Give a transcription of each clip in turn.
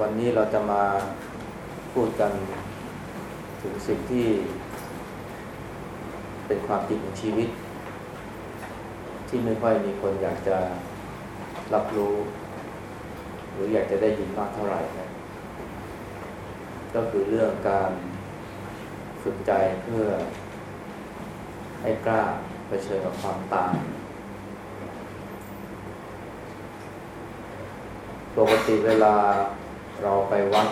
วันนี้เราจะมาพูดกันถึงสิ่งที่ เป็นความจริงของชีวิต ที่ไม่ค่อยมีคนอยากจะรับรู้ หรืออยากจะได้ยินมากเท่าไหร่นะก็คือเรื่องการฝึกใจเพื่อ ให้กล้าเผชิญกับความตายปกติเวลา เราไปวัด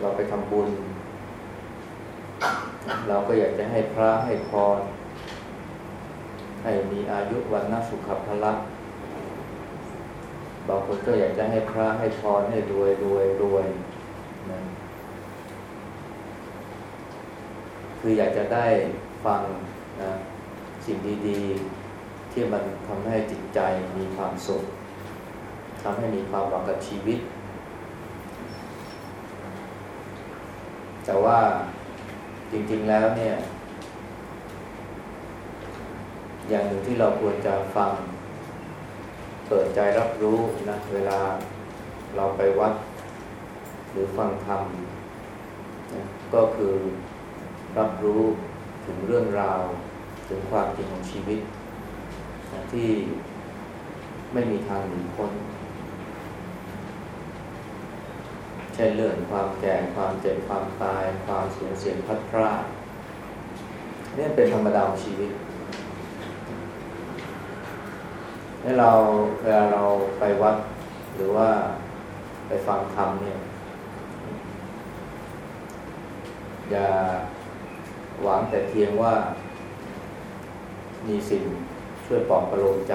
เราไปทำบุญ เราก็อยากจะให้พระให้พร ให้มีอายุวันนสุขภละบางคนก็อยากจะให้พระให้พรให้รวยรวยรวยนะคืออยากจะได้ฟังนะสิ่งดีๆ ที่มันทำให้จิตใจมีความสุขทำให้มีความหวังกับชีวิต แต่ว่าจริง ๆแล้วเนี่ย อย่างหนึ่งที่เราควรจะฟัง เปิดใจรับรู้นะ เวลาเราไปวัด หรือฟังธรรมนะก็คือรับรู้ถึงเรื่องราว ถึงความจริงของชีวิตนะที่ไม่มีทางหนีพ้นเช่นเรื่องความแก่ความเจ็บความตาย ความเสูญเสียพัดพรากนี่เป็นธรรมดาของชีวิตให้เราเวลาเราไปวัดหรือว่าไปฟังธรรมเนี่ยอย่าหวังแต่เพียงว่ามีสิ่งช่วยปลอบประโลมใจ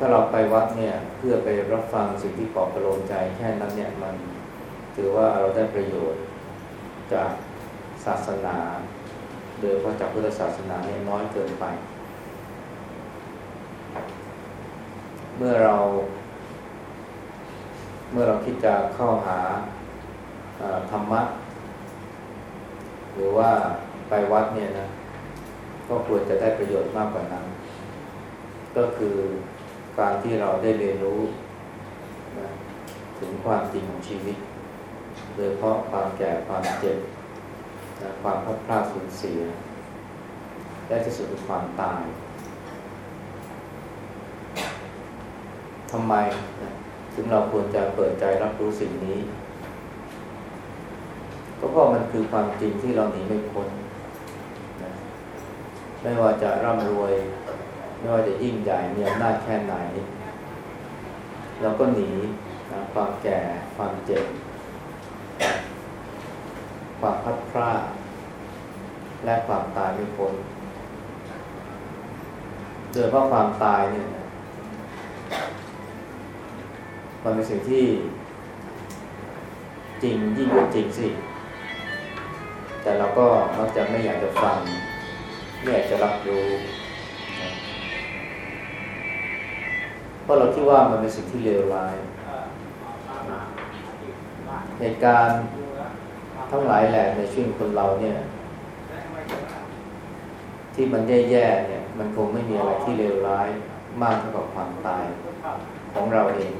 ถ้าเราไปวัดเนี่ยเพื่อไปรับฟังสิ่งที่ปลอบประโลมใจแค่นั้นเนี่ยมันถือว่าเราได้ประโยชน์จากศาสนาโดยเพราะจากพุทธศาสนาเนี่ยน้อยเกินไป เมื่อเรา เมื่อเราคิดจะเข้าหาธรรมะ หรือว่าไปวัดเนี่ยนะก็ควรจะได้ประโยชน์มากกว่านั้น ก็คือ การที่เราได้เรียนรู้นะถึงความจริงของชีวิต โดยเพราะความแก่ความเจ็บนะความพัดพลาดสูญเสีย และที่สุดคือความตายทำไมนะถึงเราควรจะเปิดใจรับรู้สิ่งนี้ ก็เพราะมันคือความจริงที่เราหนีไม่พ้นนะไม่ว่าจะร่ำรวย ไม่ว่าจะยิ่งใหญ่มีอำนาจแค่ไหน เราก็หนีนะความแก่ความเจ็บ ความพัดพลาดและความตายไม่พ้นโดยเพราะความตายเนี่ยมันเป็นสิ่งที่จริงยิ่งกว่าจริงสิ แต่เราก็มักจะไม่อยากจะฟัง ไม่อยากจะรับรู้ ราะเราคิดว่ามันเป็นสิ่งที่เลวร้ายเหตุการณ์ทั้งหลายแหล่ในชีวิตคนเราเนี่ย ที่มันแย่ๆเนี่ย มันคงไม่มีอะไรที่เลวร้ายมากเท่ากับความตายของเราเอง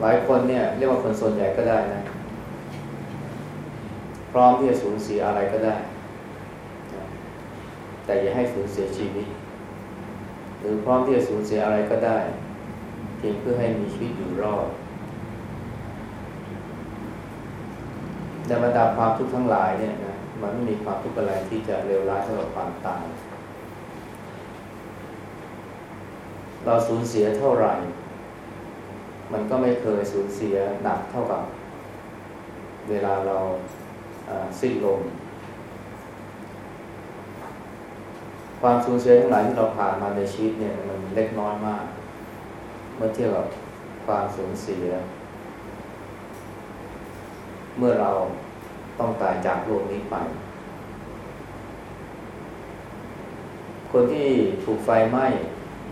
หลายคนเนี่ย เรียกว่าคนส่วนใหญ่ก็ได้นะ พร้อมที่จะสูญเสียอะไรก็ได้ แต่อย่าให้สูญเสียชีวิต หรือพร้อมที่จะสูญเสียอะไรก็ได้ เพียงเพื่อให้มีชีวิตอยู่รอดในบรรดาความทุกข์ทั้งหลายเนี่ยนะมันไม่มีความทุกข์อะไรที่จะเลวร้ายเท่ากับความตาย เราสูญเสียเท่าไหร่ มันก็ไม่เคยสูญเสียหนักเท่ากับ เวลาเราสิ้นลม ความสูญเสียทั้งหลายที่เราผ่านมาในชีวิตเนี่ยมันเล็กน้อยมาก เมื่อเทียบกับความสูญเสีย เมื่อเราต้องตายจากโลกนี้ไป คนที่ถูกไฟไหม้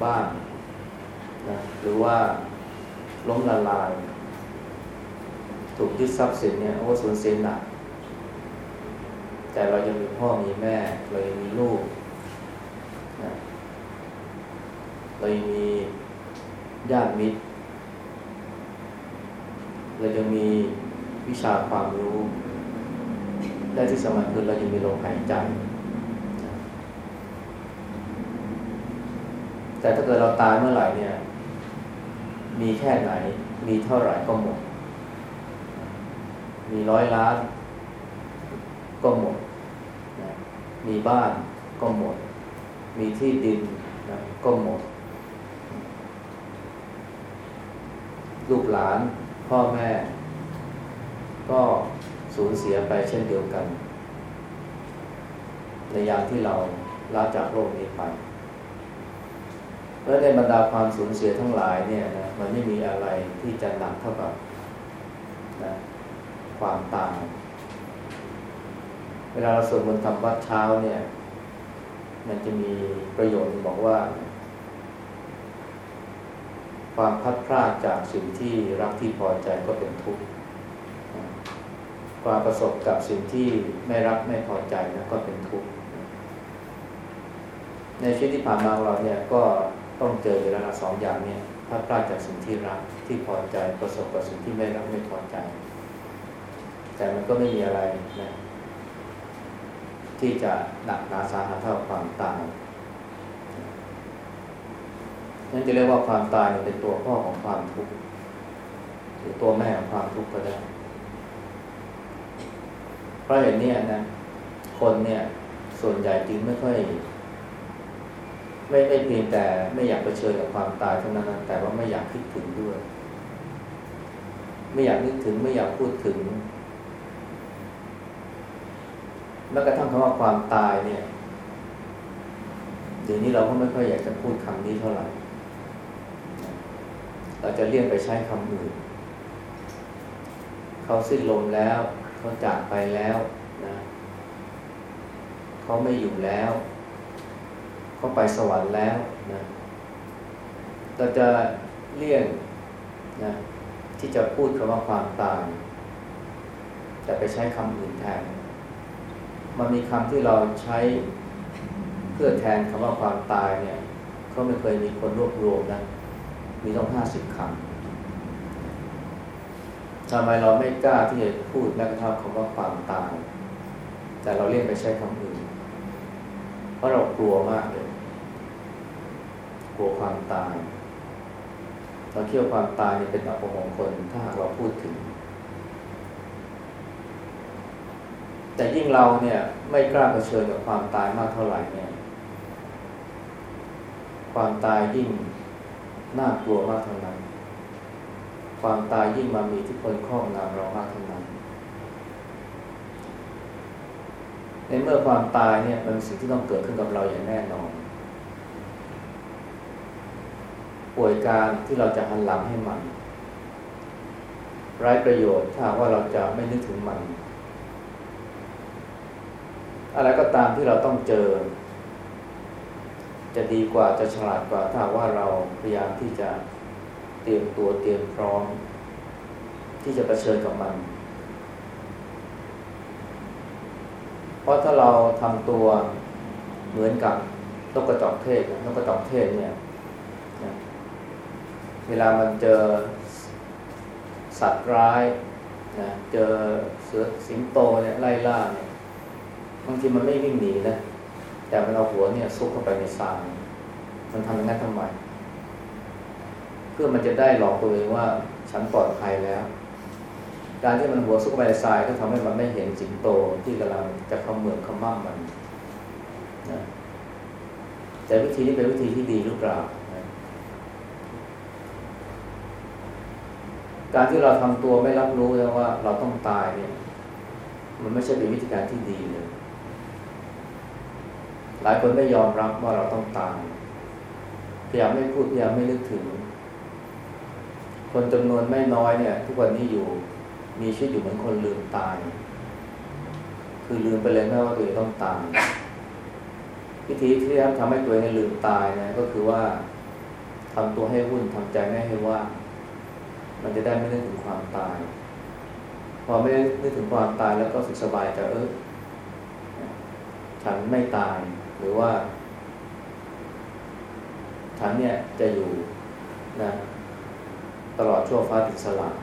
บ้านนะหรือว่าล้มละลาย ถูกยึดทรัพย์สินเนี่ยโอ้สูญเสียหนักแต่เรายังมีพ่อมีแม่เรายังมีลูก เรายังมีญาติมิตร เรายังมีวิชาความรู้ และที่สำคัญคือเรายังมีลมหายใจ แต่ถ้าเกิดเราตายเมื่อไหร่เนี่ย มีแค่ไหน มีเท่าไหร่ก็หมด มีร้อยล้าน ก็หมด มีบ้านก็หมด มีที่ดินก็หมด ลูกหลาน พ่อแม่ ก็สูญเสียไปเช่นเดียวกัน ในยามที่เราลาจากโลกนี้ไป แล้วในบรรดาความสูญเสียทั้งหลายเนี่ยนะมันไม่มีอะไรที่จะหนักเท่ากับนะความตายเวลาเราสวดมนต์ทำวัดเช้าเนี่ย มันจะมีประโยชน์บอกว่า ความพัดพลาดจากสิ่งที่รักที่พอใจก็เป็นทุกข์ความประสบกับสิ่งที่ไม่รักไม่พอใจนะก็เป็นทุกข์ในชีวิตที่ผ่านมาของเราเนี่ยก็ต้องเจออยู่แล้วสองอย่างเนี่ยพลาดพลาดจากสิ่งที่รักที่พอใจประสบกับสิ่งที่ไม่รักไม่พอใจ แต่มันก็ไม่มีอะไรนะที่จะหนักหนาสาหัสเท่าความตาย นั่นจะเรียกว่าความตายเป็นตัวพ่อของความทุกข์หรือตัวแม่ของความทุกข์ก็ได้ เพราะเห็นเนี่ยนะ คนเนี่ย ส่วนใหญ่จริงไม่ค่อยไม่ไม่เพียงแต่ไม่อยากเผชิญกับความตายเท่านั้นแต่ว่าไม่อยากคิดถึงด้วย ไม่อยากนึกถึงไม่อยากพูดถึงแม้กระทั่งคำว่าความตายเนี่ยเดี๋ยวนี้เราก็ไม่ค่อยอยากจะพูดคำนี้เท่าไหร่ เราจะเลี่ยงไปใช้คำอื่น เขาสิ้นลมแล้วเขาจากไปแล้วนะเขาไม่อยู่แล้วเขาไปสวรรค์แล้วนะเราจะเลี่ยงนะที่จะพูดคำว่าความตายแต่ไปใช้คำอื่นแทน มันมีคำที่เราใช้เพื่อแทนคำว่าความตายเนี่ยเขาไม่เคยมีคนรวบรวมนะ มีต้องห้าสิบคำทำไมเราไม่กล้าที่จะพูดแม้กระทั่งคำว่าความตายแต่เราเรียกไปใช้คำอื่น เพราะเรากลัวมากเลย กลัวความตายเราเชื่อความตายเป็นอัปมงคลถ้าหากเราพูดถึง แต่ยิ่งเราเนี่ยไม่กล้าเผชิญกับความตายมากเท่าไหร่เนี่ย ความตายยิ่ง น่ากลัวมากเท่านั้น ความตายยิ่งมามีที่พลครอบงำเรามากเท่านั้น ในเมื่อความตายเนี่ยมันสิ่งที่ต้องเกิดขึ้นกับเราอย่างแน่นอน ป่วยการที่เราจะหันหลังให้มัน ไร้ประโยชน์ถ้าว่าเราจะไม่นึกถึงมัน อะไรก็ตามที่เราต้องเจอ จะดีกว่าจะฉลาดกว่าถ้าว่าเราพยายามที่จะเตรียมตัวเตรียมพร้อม ที่จะะเผชิญกับมัน เพราะถ้าเราทำตัวเหมือนกับนกกระจอกเทศนกกระจอกเทศเนี่ยเวลามันเจอสัตว์ร้ายนะเจอเสือสิงโตเนี่ยไล่ล่าเนี่ยบางทีมันไม่วิ่งหนีนะ แต่มันเอาหัวเนี่ยซุกเข้าไปในทรายมันทำอย่างนั้นทำไมเพื่อมันจะได้หลอกตัวเองว่าฉันปลอดภัยแล้ว การที่มันหัวซุกไปในทรายก็ทำให้มันไม่เห็นสิงโตที่กำลังจะเข้าเมืองเข้ามั่มมันนะแต่วิธีนี้เป็นวิธีที่ดีหรือเปล่า การที่เราทำตัวไม่รับรู้แล้วว่าเราต้องตายเนี่ย มันไม่ใช่เป็นวิธีการที่ดีเลย หลายคนไม่ยอมรับว่าเราต้องตายพยายามไม่พูดพยายามไม่นึกถึง คนจำนวนไม่น้อยเนี่ย ทุกวันนี้อยู่มีชีวิตอยู่เหมือนคนลืมตาย คือลืมไปเลยแม้ว่าตัวเองต้องตายวิธีที่ทำให้ตัวเองลืมตายนะก็คือว่าทำตัวให้วุ่นทำใจไม่ให้ว่างมันจะได้ไม่นึกถึงความตาย พอไม่นึกถึงความตายแล้วก็สุขสบายจะเออฉันไม่ตาย รือว่าฉันฉันเนี่ยจะอยู่นะตลอดชั่วฟ้าดินสลาย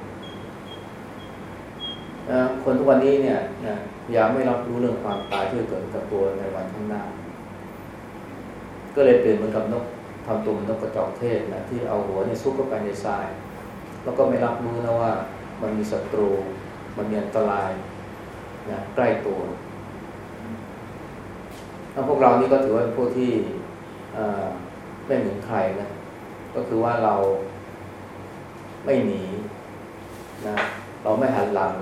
นะคนทุกวันนี้เนี่ยนะยามไม่รับรู้เรื่องความตายที่เกิดกับตัวในวันข้างหน้า ก็เลยเปลี่ยนเหมือนกับนกทำตัวเหมือนนกกระจอกเทศนะที่เอาหัวเนี่ยซุกเข้าไปในทราย แล้วก็ไม่รับรู้นะว่า มันมีศัตรู มันมีอันตรายนะใกล้ตัว แล้วพวกเรานี่ก็ถือว่าเป็นพวกที่ไม่เหมือนใครนะ ก็คือว่าเราไม่หนีนะ เราไม่หันหลัง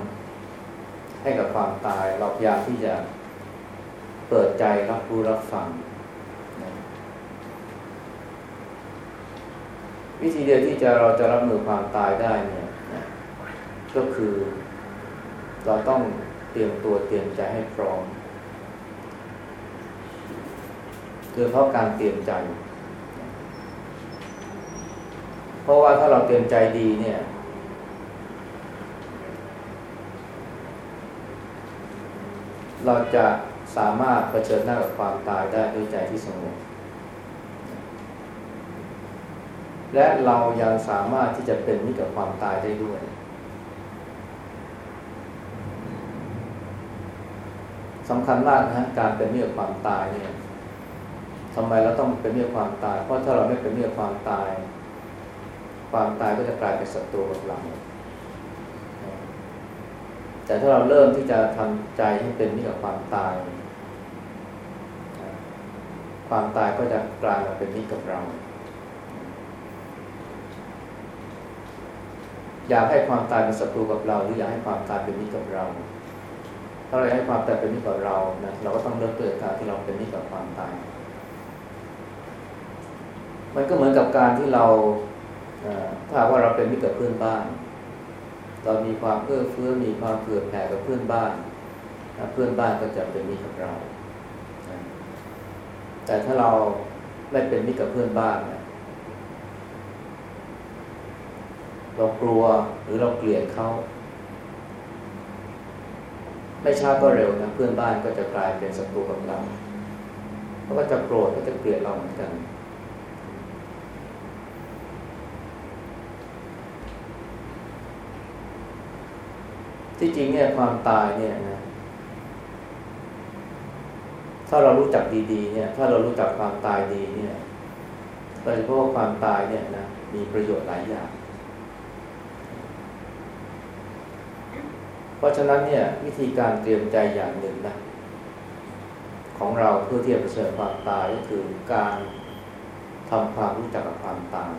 ให้กับความตาย เราพยายามที่จะเปิดใจรับรู้รับฟังนะวิธีเดียวที่จะเราจะรับมือความตายได้เนี่ยนะก็คือ เราต้องเตรียมตัวเตรียมใจให้พร้อม คือเพราะการเตรียมใจ เพราะว่าถ้าเราเตรียมใจดีเนี่ย เราจะสามารถเผชิญหน้ากับความตายได้ด้วยใจที่สงบและเรายังสามารถที่จะเป็นมิตรกับความตายได้ด้วยสำคัญมากนะการเป็นมิตรกับความตายเนี่ย ทำไมเราต้องเป็นเรื่องความตาย เพราะถ้าเราไม่เป็นเรื่องความตาย ความตายก็จะกลายเป็นศัตรูกับเราแต่ถ้าเราเริ่มที่จะทำใจให้เป็นมิตรกับความตาย ความตายก็จะกลายมาเป็นมิตรกับเรา อยากให้ความตายเป็นศัตรูกับเรา หรืออยากให้ความตายเป็นมิตรกับเรา ถ้าเราอยากให้ความตายเป็นมิตรกับเรานะเราก็ต้องเริ่มต้นจากการที่เราเป็นมิตรกับความตาย มันก็เหมือนกับการที่เราถ้าว่าเราเป็นมิตรกับเพื่อนบ้าน เรามีความเอื้อเฟื้อมีความเผื่อแผ่กับเพื่อนบ้านเพื่อนบ้านก็จะเป็นมิตรกับเรา แต่ถ้าเราไม่เป็นมิตรกับเพื่อนบ้านเรากลัวหรือเราเกลียดเขา ไม่ช้าก็เร็วนะเพื่อนบ้านก็จะกลายเป็นศัตรูกับเราเขาก็จะโกรธก็จะเกลียดเราเหมือนกัน ที่จริงเนี่ยความตายเนี่ยนะถ้าเรารู้จักดีๆเนี่ย ถ้าเรารู้จักความตายดีเนี่ยโดยเฉพาะความตายเนี่ยนะมีประโยชน์หลายอย่าง เพราะฉะนั้นเนี่ย วิธีการเตรียมใจอย่างหนึ่งนะของเราเพื่อที่จะเผชิญความตายก็คือการทำความรู้จักกับความตาย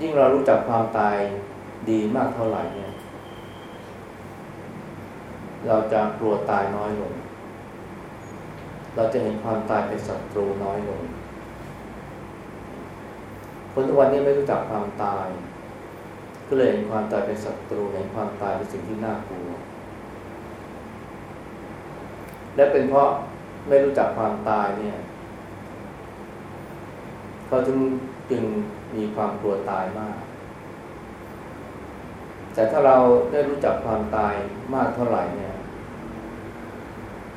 ยิ่งเรารู้จักความตายดีมากเท่าไหร่เนี่ย เราจะกลัวตายน้อยลง เราจะเห็นความตายเป็นศัตรูน้อยลง คนทุกวันนี้ไม่รู้จักความตาย ก็เลยเห็นความตายเป็นศัตรูเห็นความตายเป็นสิ่งที่น่ากลัว และเป็นเพราะไม่รู้จักความตายเนี่ยเขาจึงจึง มีความกลัวตายมาก แต่ถ้าเราได้รู้จักความตายมากเท่าไหร่เนี่ย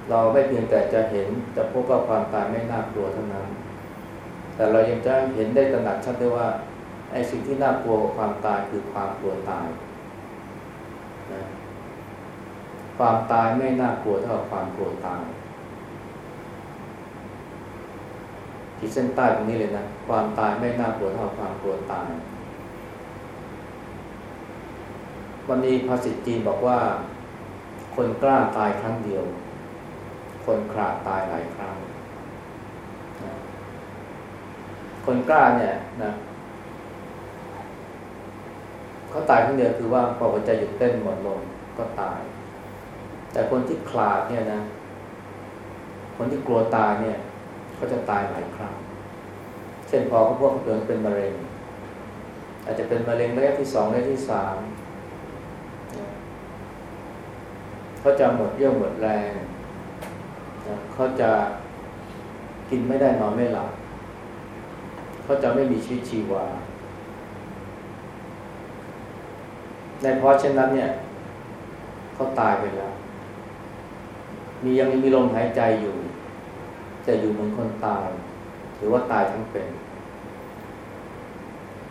เราไม่เพียงแต่จะเห็นจะพบว่าความตายไม่น่ากลัวเท่านั้น แต่เรายังจะเห็นได้ตระหนักชัดได้ว่าไอ้สิ่งที่น่ากลัวความตายคือความกลัวตายนะความตายไม่น่ากลัวเท่าความกลัวตาย ขีดเส้นใต้ตรงนี้เลยนะ ความตายไม่น่ากลัวเท่าความกลัวตาย วันนี้ภาษิตจีนบอกว่า คนกล้าตายครั้งเดียว คนขาดตายหลายครั้ง คนกล้าเนี่ยนะเขาตายครั้งเดียวคือว่าพอหัวใจหยุดเต้นหมดลมก็ตาย แต่คนที่ขลาดเนี่ยนะ คนที่กลัวตายเนี่ย ก็จะตายหลายครั้ง เช่นพอเขาพวกเกิดเป็นมะเร็ง อาจจะเป็นมะเร็งระยะที่สองระยะที่สามเขาจะหมดเยื่อหมดแรงเขาจะกินไม่ได้นอนไม่หลับเขาจะไม่มีชีวิตชีวา ในเพราะเช่นนั้นเนี่ยเขาตายไปแล้ว มียังมีลมหายใจอยู่ จะอยู่เหมือนคนตาย หรือว่าตายทั้งเป็น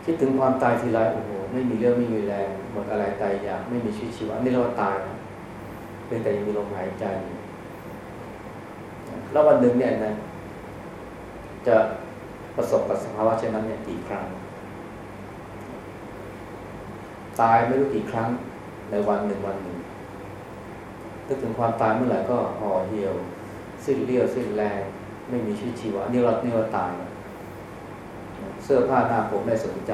คิดถึงความตายทีไรโอ้โหไม่มีเรื่องไม่มีแรงหมดอะไรตายอยากไม่มีชีวิตชีวะนี่เราตายนะเป็นแต่ยังมีลมหายใจ แล้ววันหนึ่งเนี่ยนะจะประสบกับสภาวะเช่นนั้นเนี่ยกี่ครั้ง ตายไม่รู้กี่ครั้งในวันหนึ่งวันหนึ่งนึกถึงความตายเมื่อไหร่ก็ห่อเหี่ยว สิ้นเลี้ยวสิ้นแรง ไม่มีชีวิตชีวะนี่เรานี่เราตายเสื้อผ้าหน้าผมไม่สนใจ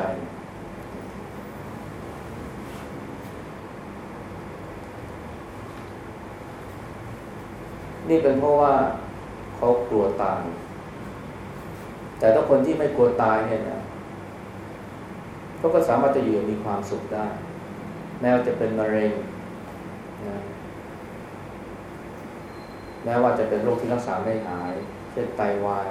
นี่เป็นเพราะว่าเขากลัวตาย แต่ถ้าคนที่ไม่กลัวตายเนี่ยนะเขาก็สามารถจะอยู่มีความสุขได้ แม้ว่าจะเป็นมะเร็งนะแม้ว่าจะเป็นโรคที่รักษาไม่หาย ช่นไตาวาย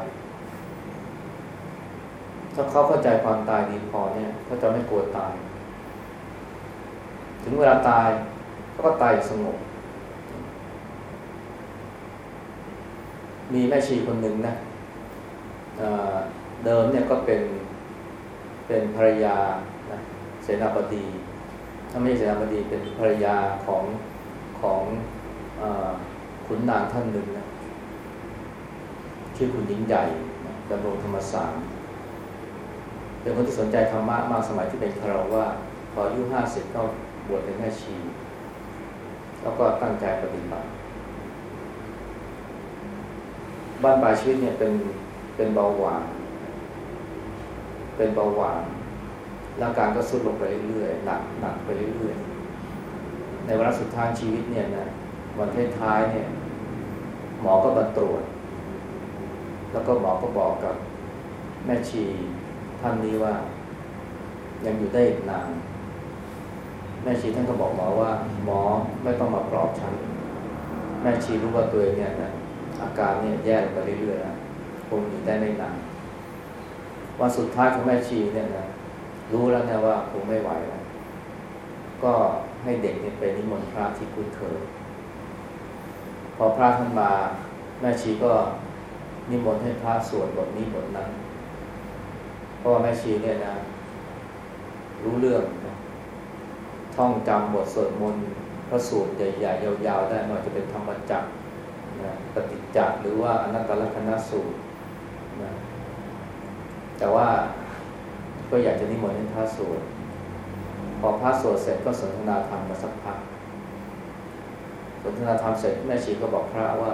ถ้าเขาเข้าใจความตายดีพอเนี่ยเขาจะไม่กลัวตาย ถึงเวลาตายเขาก็ตายสงบ มีแม่ชีคนหนึ่งนะเดิมเนี่ยก็เป็นเป็นภรรยานะเสนาบดี ถ้าไม่ใช่เสนาบดีเป็นภรรยาของของอขุนนางท่านหนึ่งนะ ชื่อคุณหญิงใหญ่ดำรงธรรมศาสตร์เป็นคนที่สนใจธรรมะมาสมัยที่เป็นคารวะพออายุห้าสิบก็บวชเป็นแม่ชี แล้วก็ตั้งใจปฏิบัติ บ้านปลายชีวิตเนี่ยเป็นเป็นเบาหวาน เป็นเบาหวานร่างกายก็สุดลงไปเรื่อยๆหนักหนักไปเรื่อยๆในวันสุดท้ายชีวิตเนี่ยนะวันท้ายๆเนี่ย หมอก็มาตรวจ แล้วก็หมอก็บอกกับแม่ชีท่านนี้ว่า ยังอยู่ได้อีกนานแม่ชีท่านก็บอกหมอว่า หมอไม่ต้องมาปลอบฉัน แม่ชีรู้ว่าตัวเองเนี่ยนะอาการเนี่ยแย่ลงไปเรื่อยๆนะคงอยู่ได้ไม่นานวันสุดท้ายของแม่ชีเนี่ยนะรู้แล้วนะว่าคงไม่ไหวแล้วก็ให้เด็กเนี่ยไปนิมนต์พระที่คุ้นเคยพอพระท่านมา แม่ชีก็ นิมนต์ให้พระสวดบทนี้บทนั้นเพราะว่าแม่ชีเนี่ยนะ รู้เรื่องนะท่องจำบทสวดมนต์พระสูตรใหญ่ๆ ยาวๆ ได้ไม่ว่าจะเป็นธรรมจักรนะปฏิจจ์หรือว่าอนัตตลกนสูตรนะแต่ว่าก็อยากจะนิมนต์ให้พระสวดพอพระสวดเสร็จก็สนทนาธรรมมาสักพักสนทนาธรรมเสร็จแม่ชีก็บอกพระว่า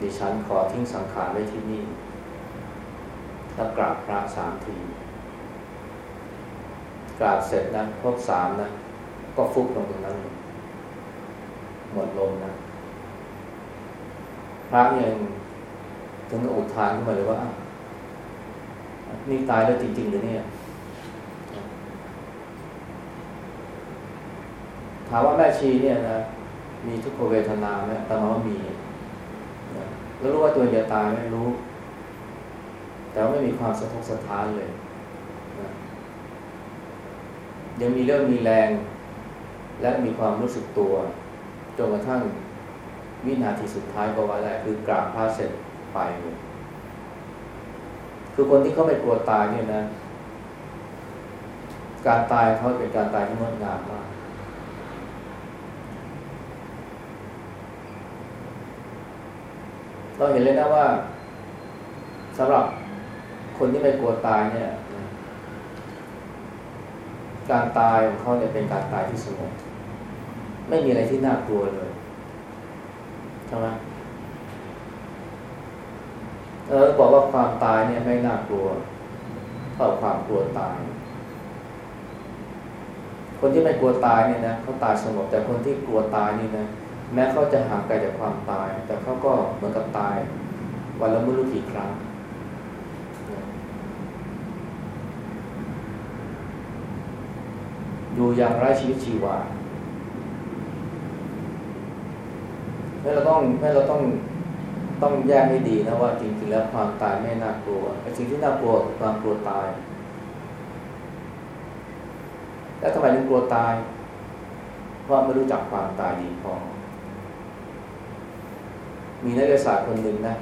ดิฉันขอทิ้งสังขารไว้ที่นี่แล้วกราบพระสามที กราบเสร็จนะครบสามนะ ก็ฟุบลงตรงนั้นหมดลมนะ พระยังถึงกับอุทานขึ้นมาเลยว่า นี่ตายแล้วจริงๆหรือเนี่ยถามว่าแม่ชีเนี่ยนะ มีทุกขเวทนาไหมแต่มาว่ามี แล้วรู้ว่าตัวจะตายไม่รู้ แต่ว่าไม่มีความสะทกสะท้านเลยนะยังมีเรื่องมีแรง และมีความรู้สึกตัวจนกระทั่งวินาทีสุดท้ายก็ว่าได้คือกราบพระเสร็จไปเลยคือคนที่เขาไม่กลัวตายเนี่ยนะ การตายเขาเป็นการตายที่งดงามมาก เราเห็นเลยนะว่าสำหรับคนที่ไม่กลัวตายเนี่ย การตายของเขาเนี่ยเป็นการตายที่สงบไม่มีอะไรที่น่ากลัวเลยใช่ไหมเออบอกว่าความตายเนี่ยไม่น่ากลัวเท่าความกลัวตาย คนที่ไม่กลัวตายเนี่ยนะเขาตายสงบแต่คนที่กลัวตายนี่นะ แม้เขาจะห่างไกลจากความตาย แต่เขาก็เหมือนกับตาย วันละไม่รู้กี่ครั้ง อยู่อย่างไร้ชีวิตชีวาแม้เราต้องแม้เราต้องต้องแยกให้ดีนะว่าจริงๆแล้วความตายไม่น่ากลัวไอ้สิ่งที่น่ากลัวคือความกลัวตาย แล้วทำไมถึงกลัวตาย เพราะไม่รู้จักความตายดีพอ มีนักวิทยาศาสตร์คนหนึ่งนะ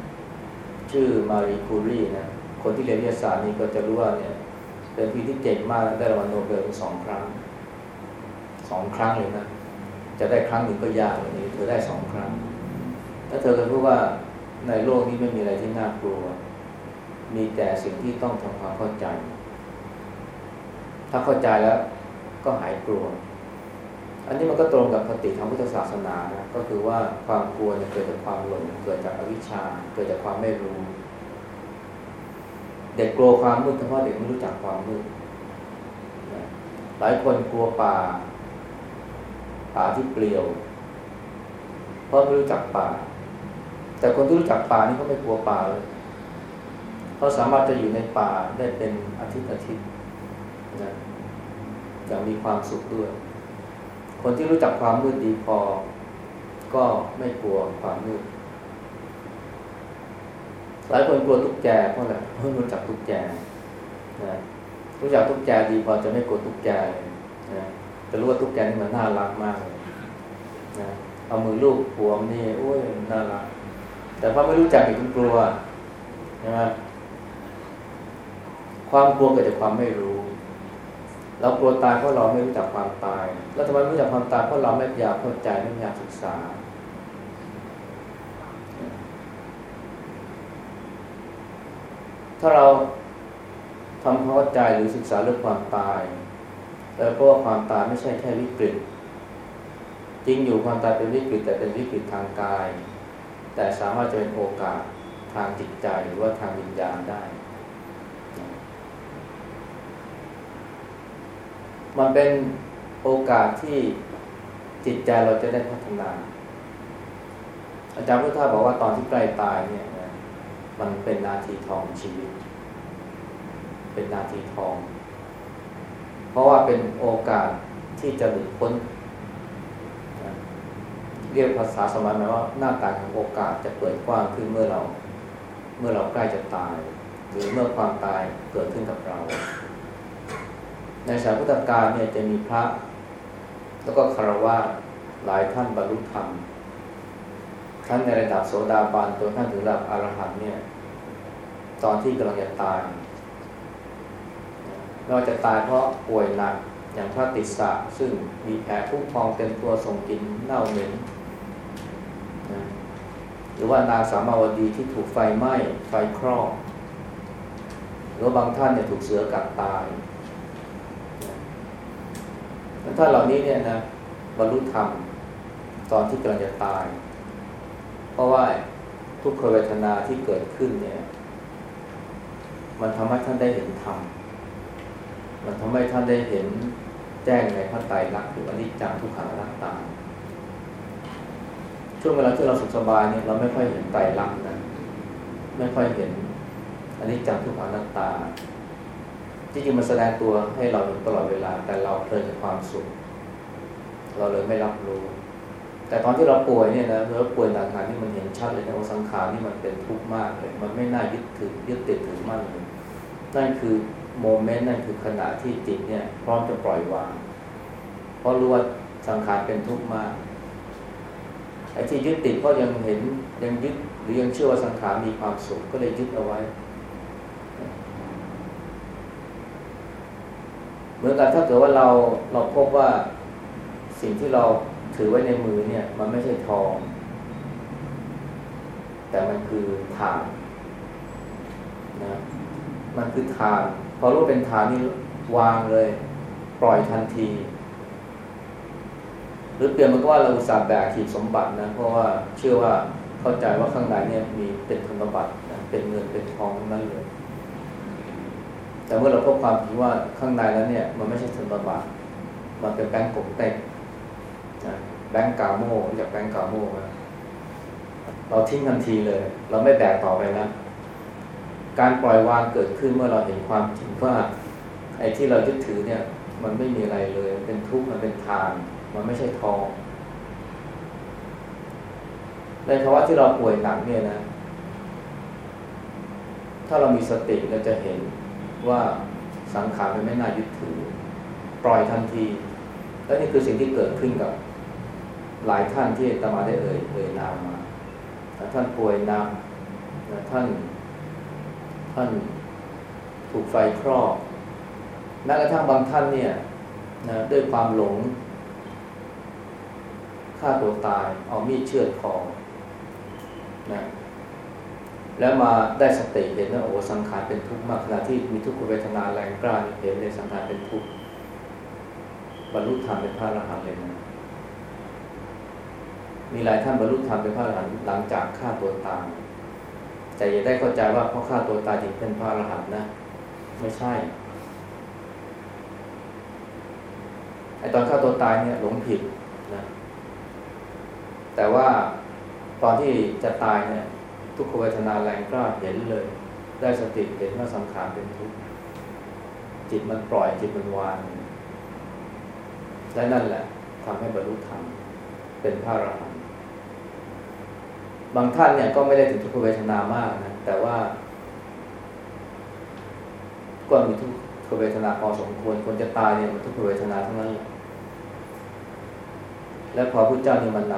ชื่อมารีคูรีนะ คนที่เรียนวิทยาศาสตร์นี่ก็จะรู้ว่าเนี่ยเป็นพี่ที่เก่งมากได้รางวัลโนเบลสองครั้งสองครั้งเลยนะ จะได้ครั้งหนึ่งก็ยากเลยนี้เธอได้สองครั้งถ้าเธอก็พูดว่าในโลกนี้ไม่มีอะไรที่น่ากลัว มีแต่สิ่งที่ต้องทำความเข้าใจ ถ้าเข้าใจแล้วก็หายกลัว อันนี้มันก็ตรงกับคติทางพุทธศาสนานะก็คือว่าความกลัวเนี่ยเกิดจากความหลงเกิดจากอวิชชา เกิดจากความไม่รู้ เด็กกลัวความมืดเพราะเด็กไม่รู้จักความมืดหลายคนกลัวป่า ป่าที่เปลี่ยว เพราะไม่รู้จักป่า แต่คนที่รู้จักป่านี่เขาไม่กลัวป่าเลยเขาสามารถจะอยู่ในป่าได้เป็นอาทิตย์อาทิตย์นะอย่างมีความสุขด้วย คนที่รู้จักความมืดดีพอ ก็ไม่กลัวความมืด หลายคนกลัวตุ๊กแกเพราะอะไรเพราะรู้จักตุ๊กแกนะรู้จักตุ๊กแกดีพอจะไม่กลัวตุ๊กแกนะแต่รู้ว่าตุ๊กแกนี่มันน่ารักมากเลยนะเอามือลูบหัวมันนี่โอ้ยน่ารัก แต่พอไม่รู้จักอีกกลัวใช่ไหมความกลัวเกิดจากความไม่รู้ เรากลัวตายเพราะเราไม่รู้จักความตาย แล้วทำไมไม่รู้จักความตายเพราะเราไม่อยากเข้าใจไม่อยากศึกษา ถ้าเราทำความเข้าใจหรือศึกษาเรื่องความตายแต่เพราะว่าความตายไม่ใช่แค่วิกฤต จริงอยู่ความตายเป็นวิกฤตแต่เป็นวิกฤตทางกาย แต่สามารถจะเป็นโอกาสทางจิตใจหรือว่าทางวิญญาณได้ มันเป็นโอกาสที่จิตใจเราจะได้พัฒนา อาจารย์พุทธาบอกว่าตอนที่ใกล้ตายเนี่ยนะมันเป็นนาทีทองชีวิต เป็นนาทีทอง เพราะว่าเป็นโอกาสที่จะหลุดพ้น เรียกภาษาสมัยหมายว่าหน้าตาของโอกาสจะเปิดกว้างขึ้นเมื่อเรา เมื่อเราใกล้จะตาย หรือเมื่อความตายเกิดขึ้นกับเรา ในสายพุทธกาลเนี่ยจะมีพระ แล้วก็คารวะหลายท่านบรรลุธรรมท่านในระดับโสดาบันจนท่านถึงระดับอรหันต์เนี่ย ตอนที่กำลังจะตายเราจะตายเพราะป่วยหนักอย่างพระติสสะซึ่งมีแผลทุกพองเต็มตัวส่งกลิ่นเน่าเหม็นหรือว่านางสามาวดีที่ถูกไฟไหม้ไฟครอกหรือบางท่านเนี่ยถูกเสือกัดตาย ท่านเหล่านี้เนี่ยนะบรรลุธรรมตอนที่กำลังจะตาย เพราะว่าทุกขเวทนาที่เกิดขึ้นเนี่ย มันทำให้ท่านได้เห็นธรรมมันทำให้ท่านได้เห็นแจ้งในพระไตรลักษณ์หรืออนิจจังทุกขังอนัตตาช่วงเวลาที่เราสุขสบายเนี่ยเราไม่ค่อยเห็นไตรลักษณ์นะไม่ค่อยเห็นอนิจจังทุกขังอนัตตา ที่จริงมันแสดงตัวให้เราตลอดเวลา แต่เราเพลินกับความสุข เราเลยไม่รับรู้ แต่ตอนที่เราป่วยเนี่ยนะเราป่วยหนักๆนี่มันเห็นชัดเลยนะว่าสังขารนี่มันเป็นทุกข์มากเลย มันไม่น่ายึดถือยึดติดถือมั่นเลยนั่นคือโมเมนต์นั่นคือขณะที่จิตเนี่ยพร้อมจะปล่อยวาง เพราะรู้ว่าสังขารเป็นทุกข์มากไอ้ที่ยึดติดเพราะยังเห็นยังยึดหรือยังเชื่อว่าสังขารมีความสุขก็เลยยึดเอาไว้เห มือนกันถ้าเกิดว่าเราเราพบว่าสิ่งที่เราถือไว้ในมือเนี่ย มันไม่ใช่ทอง แต่มันคือฐานนะมันคือฐาน พอรู้เป็นฐานนี่วางเลย ปล่อยทันที หรือเปลี่ยนมันก็ว่าเราอุตส่าห์แบกขีดสมบัตินะเพราะว่าเชื่อว่าเข้าใจว่าข้างในเนี่ยมีเป็นธนบัตรนะเป็นเงินเป็นทองนั่นเลย แต่เมื่อเราพบความจริงว่าข้างในแล้วเนี่ย มันไม่ใช่ธนบัตรมันเป็นแบงก์กบเต็กนะแบงก์กาโม่จักแบงก์กาโม่เราทิ้งทันทีเลย เราไม่แบกต่อไปนะการปล่อยวางเกิดขึ้นเมื่อเราเห็นความจริงว่าไอ้ที่เรายึดถือเนี่ย มันไม่มีอะไรเลยเป็นทุกข์มันเป็นทานมันไม่ใช่ทอง ในภาวะที่เราป่วยหนักเนี่ยนะ ถ้าเรามีสติเราจะเห็น ว่าสังขารมันไม่น่ายึดถือ ปล่อยทันที และนี่คือสิ่งที่เกิดขึ้นกับหลายท่านที่ตมาได้เอ่ยเอ่ยนามมาท่านป่วยหนักท่าน ท่านถูกไฟครอบแม้กระทั่งบางท่านเนี่ยนะด้วยความหลงฆ่าตัวตาย เอามีดเชือดคอนะ แล้วมาได้สติเห็นว่าโอ้สังขารเป็นทุกข์มากขณะที่มีทุกขเวทนาแรงกล้าเห็นเลยสังขารเป็นทุกข์บรรลุธรรมเป็นพระอรหันต์เลยนะมีหลายท่านบรรลุธรรมเป็นพระอรหันต์หลังจากฆ่าตัวตายแต่อย่าได้เข้าใจว่าเพราะฆ่าตัวตายจึงเป็นพระอรหันต์นะ ไม่ใช่ไอตอนฆ่าตัวตายเนี่ยหลงผิดนะแต่ว่าตอนที่จะตายเนี่ย ทุกขเวทนาแรงกล้าเห็นเลย ได้สติเห็นว่าสังขารเป็นทุกข์จิตมันปล่อยจิตมันวางและนั่นแหละทำให้บรรลุธรรมเป็นพระอรหันต์บางท่านเนี่ยก็ไม่ได้ถึงทุกขเวทนามากนะแต่ว่า ก็มีทุกขเวทนาพอสมควรคนจะตายเนี่ยมันทุกขเวทนาทั้งนั้นแหละและพอพระเจ้านี่มันน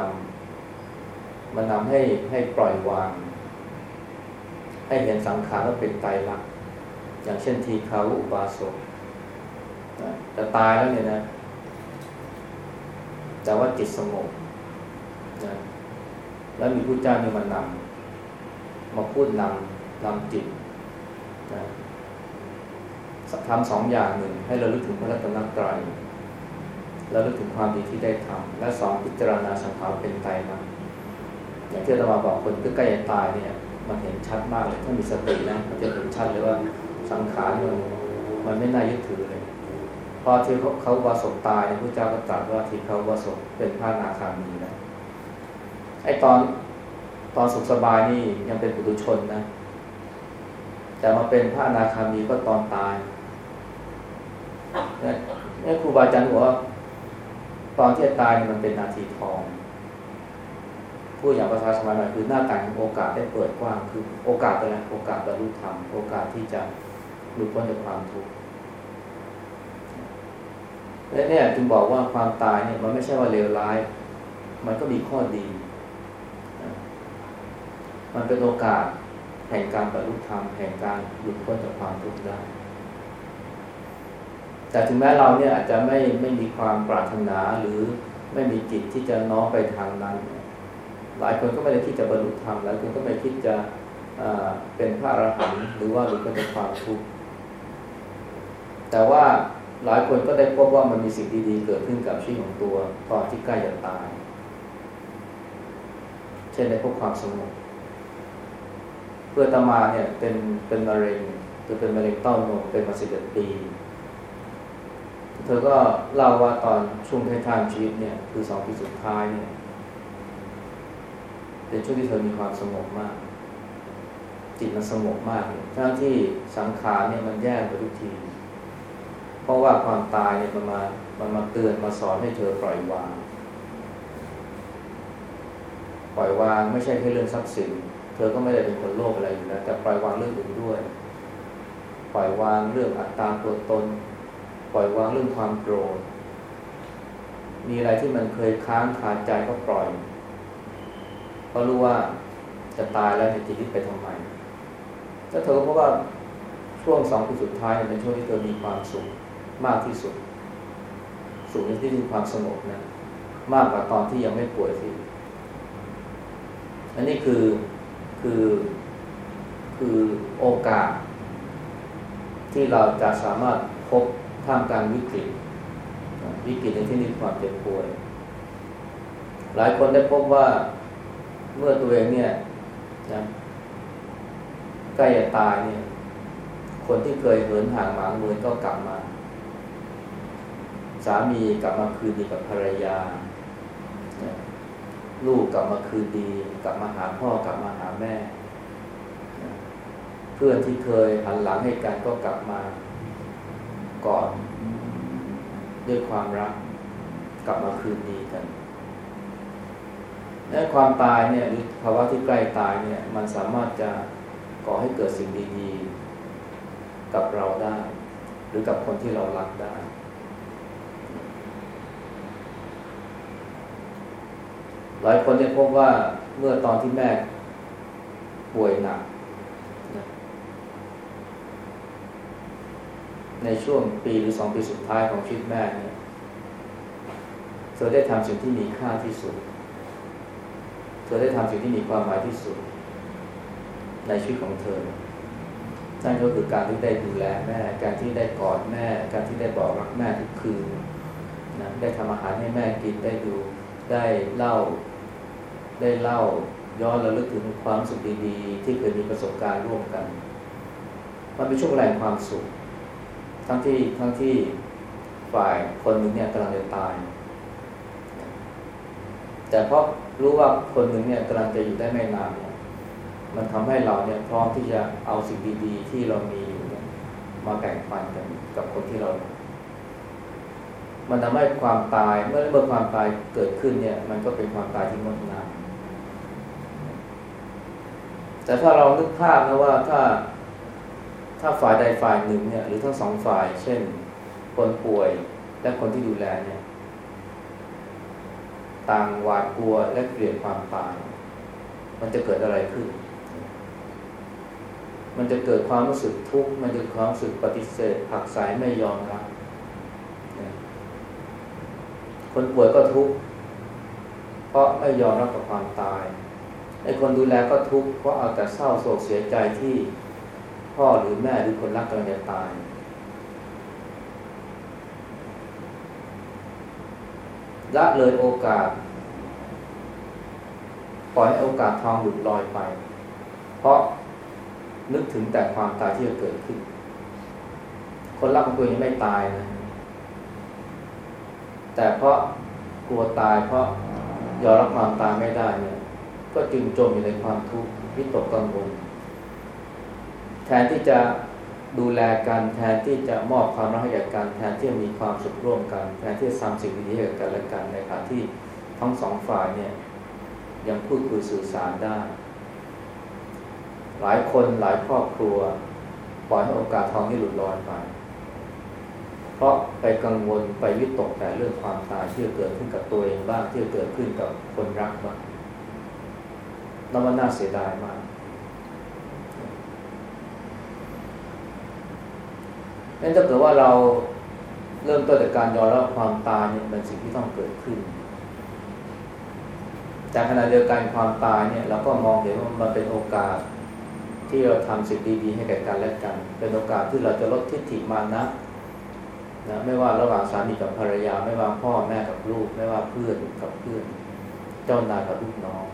ำมันนำให้ให้ปล่อยวาง ให้เห็นสังขารว่าเป็นไตรลักษณ์อย่างเช่นทีเขาอุบาสกจะตายแล้วเนี่ยนะ แต่ว่าจิตสงบนะแล้วมีผู้เจ้านี่มันนำมาพูดนำนำจิตนะทำสองอย่างหนึ่ง ให้เราลึกถึงพระรัตนตรัยแล้วลึกถึงความดีที่ได้ทำและสองพิจารณาสังขารเป็นไตรนะอย่างที่เรามาบอกคนใกล้ตายเนี่ย มันเห็นชัดมากเลยถ้ามีสตินะมันจะเห็นชัดเลยว่าสังขารมันมันไม่น่ายึดถือเลยพอที่เขาเขาวาสกตายพระเจ้าก็ตรัสว่าที่เขาวาสกเป็นพระนาคามีนะไอตอนตอนสุขสบายนี่ยังเป็นปุถุชนนะ แต่มาเป็นพระนาคามีก็ตอนตายนี่ครูบาอาจารย์บอกว่าตอนที่ตายมันเป็นนาทีทอง พูดอย่างประชาสมัยใหม่คือหน้าต่างโอกาสได้เปิดกว้างคือโอกาสอะไรโอกาสบรรลุธรรมโอกาสที่จะหลุดพ้นจากความทุกข์และเนี่ยจึงบอกว่าความตายเนี่ยมันไม่ใช่ว่าเลวร้าย มันก็มีข้อดี มันเป็นโอกาสแห่งการบรรลุธรรมแห่งการหลุดพ้นจากความทุกข์ได้ แต่ถึงแม้เราเนี่ยอาจจะไม่ไม่มีความปรารถนาหรือไม่มีจิตที่จะน้อมไปทางนั้น หลายคนก็ไม่ได้คิดจะบรรลุธรรมหลายคนก็ไม่คิดจะเป็นพระอรหันต์หรือว่าหลุดพ้นจากความทุกข์แต่ว่าหลายคนก็ได้พบว่ามันมีสิ่งดีๆเกิดขึ้นกับชีวิตของตัวตอนที่ใกล้จะตาย เช่นได้พบความสงบเพื่อตมาเนี่ยเป็นเป็นมะเร็งคือเป็นมะเร็งเต้านมเป็นมาสิบเอ็ดปี เธอก็เล่าว่าตอนช่วงท้ายๆชีวิตเนี่ยคือสองปีสุดท้ายเนี่ย เป็นช่วงที่เธอมีความสงบมาก จิตมันสงบมากทั้งที่สังขารเนี่ยมันแย่ไปทุกที เพราะว่าความตายเนี่ยมันมามันมาเตือนมาสอนให้เธอปล่อยวาง ปล่อยวางไม่ใช่แค่เรื่องทรัพย์สิน เธอก็ไม่ได้เป็นคนโลภอะไรอยู่แล้วแต่ปล่อยวางเรื่องอื่นด้วย ปล่อยวางเรื่องอัตตาตัวตน ปล่อยวางเรื่องความโกรธมีอะไรที่มันเคยค้างคาใจก็ปล่อย ราะรู้ว่าจะตายแล้วในชีวิตไปทำไมถ้าเธอเพราะว่าช่วงสองปีสุดท้ายเป็นช่วงที่เธอมีความสุขมากที่สุด สุขในที่มีความสงบนะมากกว่าตอนที่ยังไม่ป่วยสิอันนี้คือคือคือโอกาส ที่เราจะสามารถพบท่ามกลางวิกฤตวิกฤตในที่นี้ความเจ็บป่วย หลายคนได้พบว่า เมื่อตัวเองเนี่ยนะใกล้จะตายเนี่ย คนที่เคยเหินห่างหมางมือก็กลับมา สามีกลับมาคืนดีกับภรรยา ลูกกลับมาคืนดี กลับมาหาพ่อกลับมาหาแม่ เพื่อนที่เคยหันหลังให้กันก็กลับมากอนด้วยความรักกลับมาคืนดีกัน และความตายเนี่ยหรือภาวะที่ใกล้ตายเนี่ยมันสามารถจะก่อให้เกิดสิ่งดีๆ กับเราได้ หรือกับคนที่เรารักได้ หลายคนได้พบว่าเมื่อตอนที่แม่ป่วยหนักในช่วงปีหรือสองปีสุดท้ายของชีวิตแม่เนี่ยเธอได้ทำสิ่งที่มีค่าที่สุด เธอได้ทำสิ่งที่มีความหมายที่สุด ในชีวิตของเธอ นั่นก็คือการที่ได้ดูแลแม่ การที่ได้กอดแม่ การที่ได้บอกรักแม่ทุกคืนนะได้ทำอาหารให้แม่กินได้ดู ได้เล่า ได้เล่าย้อนระลึกถึงความสุขดีๆ ที่เคยมีประสบการณ์ร่วมกัน มันเป็นช่วงแรงความสุข ทั้งที่ทั้งที่ฝ่ายคนหนึ่งเนี่ยกำลังจะตาย แต่เพราะ รู้ว่าคนหนึ่งเนี่ยกำลังจะอยู่ได้ไม่นานเนี่ยมันทำให้เราเนี่ยพร้อมที่จะเอาสิ่งดีๆ ที่เรามีอยู่เนี่ยมาแบ่งปันกันกับคนที่เรา มันทำให้ความตายเมื่อเมื่อความตายเกิดขึ้นเนี่ย มันก็เป็นความตายที่งดงามแต่ถ้าเรานึกภาพนะว่าถ้าถ้าฝ่ายใดฝ่ายหนึ่งเนี่ย หรือทั้งสองฝ่าย เช่น คนป่วยและคนที่ดูแลเนี่ย ต่างหวาดกลัวและเกลียดความตาย มันจะเกิดอะไรขึ้น มันจะเกิดความรู้สึกทุกข์ มันจะเกิดความรู้สึกปฏิเสธผักสายไม่ยอมรับ คนป่วยก็ทุกข์ เพราะไม่ยอมรับกับความตาย ไอ้คนดูแลก็ทุกข์ เพราะเอาแต่เศร้าโศกเสียใจที่พ่อหรือแม่หรือคนรักกำลังจะตาย ละเลยโอกาส ปล่อยให้โอกาสทองหลุดลอยไป เพราะนึกถึงแต่ความตายที่จะเกิดขึ้น คนรักของตัวยังไม่ตายนะ แต่เพราะกลัวตายเพราะยอมรับความตายไม่ได้เนี่ย ก็จึงจมอยู่ในความทุกข์วิตกกังวลแทนที่จะ ดูแลกันแทนที่จะมอบความรักให้กันแทนที่จะมีความสุขร่วมกัน แทนที่จะทำสิ่งดีๆให้กันและกันในขณะที่ทั้งสองฝ่ายเนี่ยยังพูดคุยสื่อสารได้ หลายคนหลายครอบครัวปล่อยให้โอกาสทองนี้หลุดลอยไป เพราะไปกังวลไปวิตกแต่เรื่องความตายที่จะเกิดขึ้นกับตัวเองบ้างที่จะเกิดขึ้นกับคนรักบ้างแล้วมันน่าเสียดายมาก นั้นถ้าเกิดว่าเราเริ่มต้นจากการยอมรับความตายเนี่ยเป็นสิ่งที่ต้องเกิดขึ้นแต่ขณะเดียวกันความตายเนี่ยเราก็มองเห็นว่ามันเป็นโอกาสที่เราทำสิ่งดีๆให้แก่กันและกัน เป็นโอกาสที่เราจะลดทิฏฐิมานะนะไม่ว่าระหว่างสามีกับภรรยา ไม่ว่าพ่อแม่กับลูก ไม่ว่าเพื่อนกับเพื่อน เจ้านายกับลูกน้อง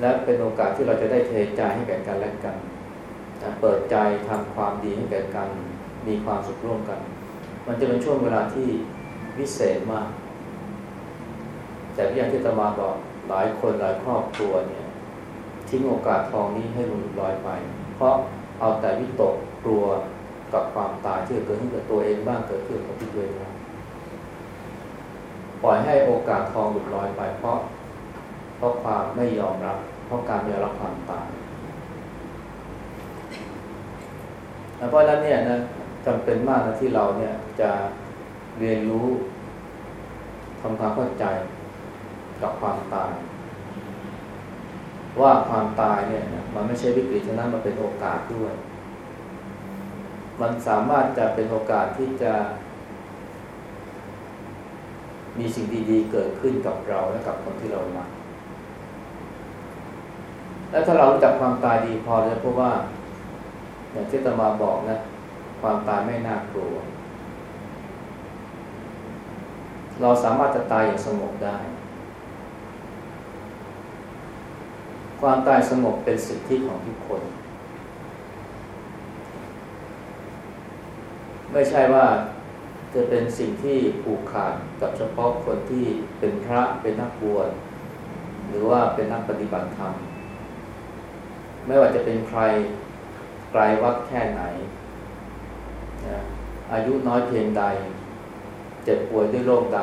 และเป็นโอกาสที่เราจะได้เทใจให้แก่กันและกันนะเปิดใจทำความดีให้แก่กัน มีความสุขร่วมกัน มันจะเป็นช่วงเวลาที่วิเศษมาก แต่อย่างที่ตมาบอกหลายคนหลายครอบครัวเนี่ยทิ้งโอกาสทองนี้ให้หลุดลอยไป เพราะเอาแต่วิตกกลัวกับความตายที่เกิดขึ้นกับตัวเองบ้างเกิดขึ้นกับที่ตัวเองบ้างปล่อยให้โอกาสทองหลุดลอยไป เพราะเพราะความไม่ยอมรับ เพราะการยอมรับความตายเพราะนั้นเนี่ยนะ จำเป็นมากนะที่เราเนี่ยจะเรียนรู้ทำความเข้าใจกับความตาย ว่าความตายเนี่ยมันไม่ใช่วิกฤตนะมันเป็นโอกาสด้วย มันสามารถจะเป็นโอกาสที่จะ มีสิ่งดีๆ เกิดขึ้นกับเราและกับคนที่เรารักและถ้าเรารู้จักความตายดีพอจะพบว่า อย่างที่ตมาบอกนะ ความตายไม่น่ากลัว เราสามารถจะตายอย่างสงบได้ ความตายสงบเป็นสิทธิของทุกคน ไม่ใช่ว่าจะเป็นสิ่งที่ผูกขาดกับเฉพาะคนที่เป็นพระเป็นนักบวชหรือว่าเป็นนักปฏิบัติธรรม ไม่ว่าจะเป็นใครไกลวัดแค่ไหน อายุน้อยเพียงใด เจ็บป่วยด้วยโรคใด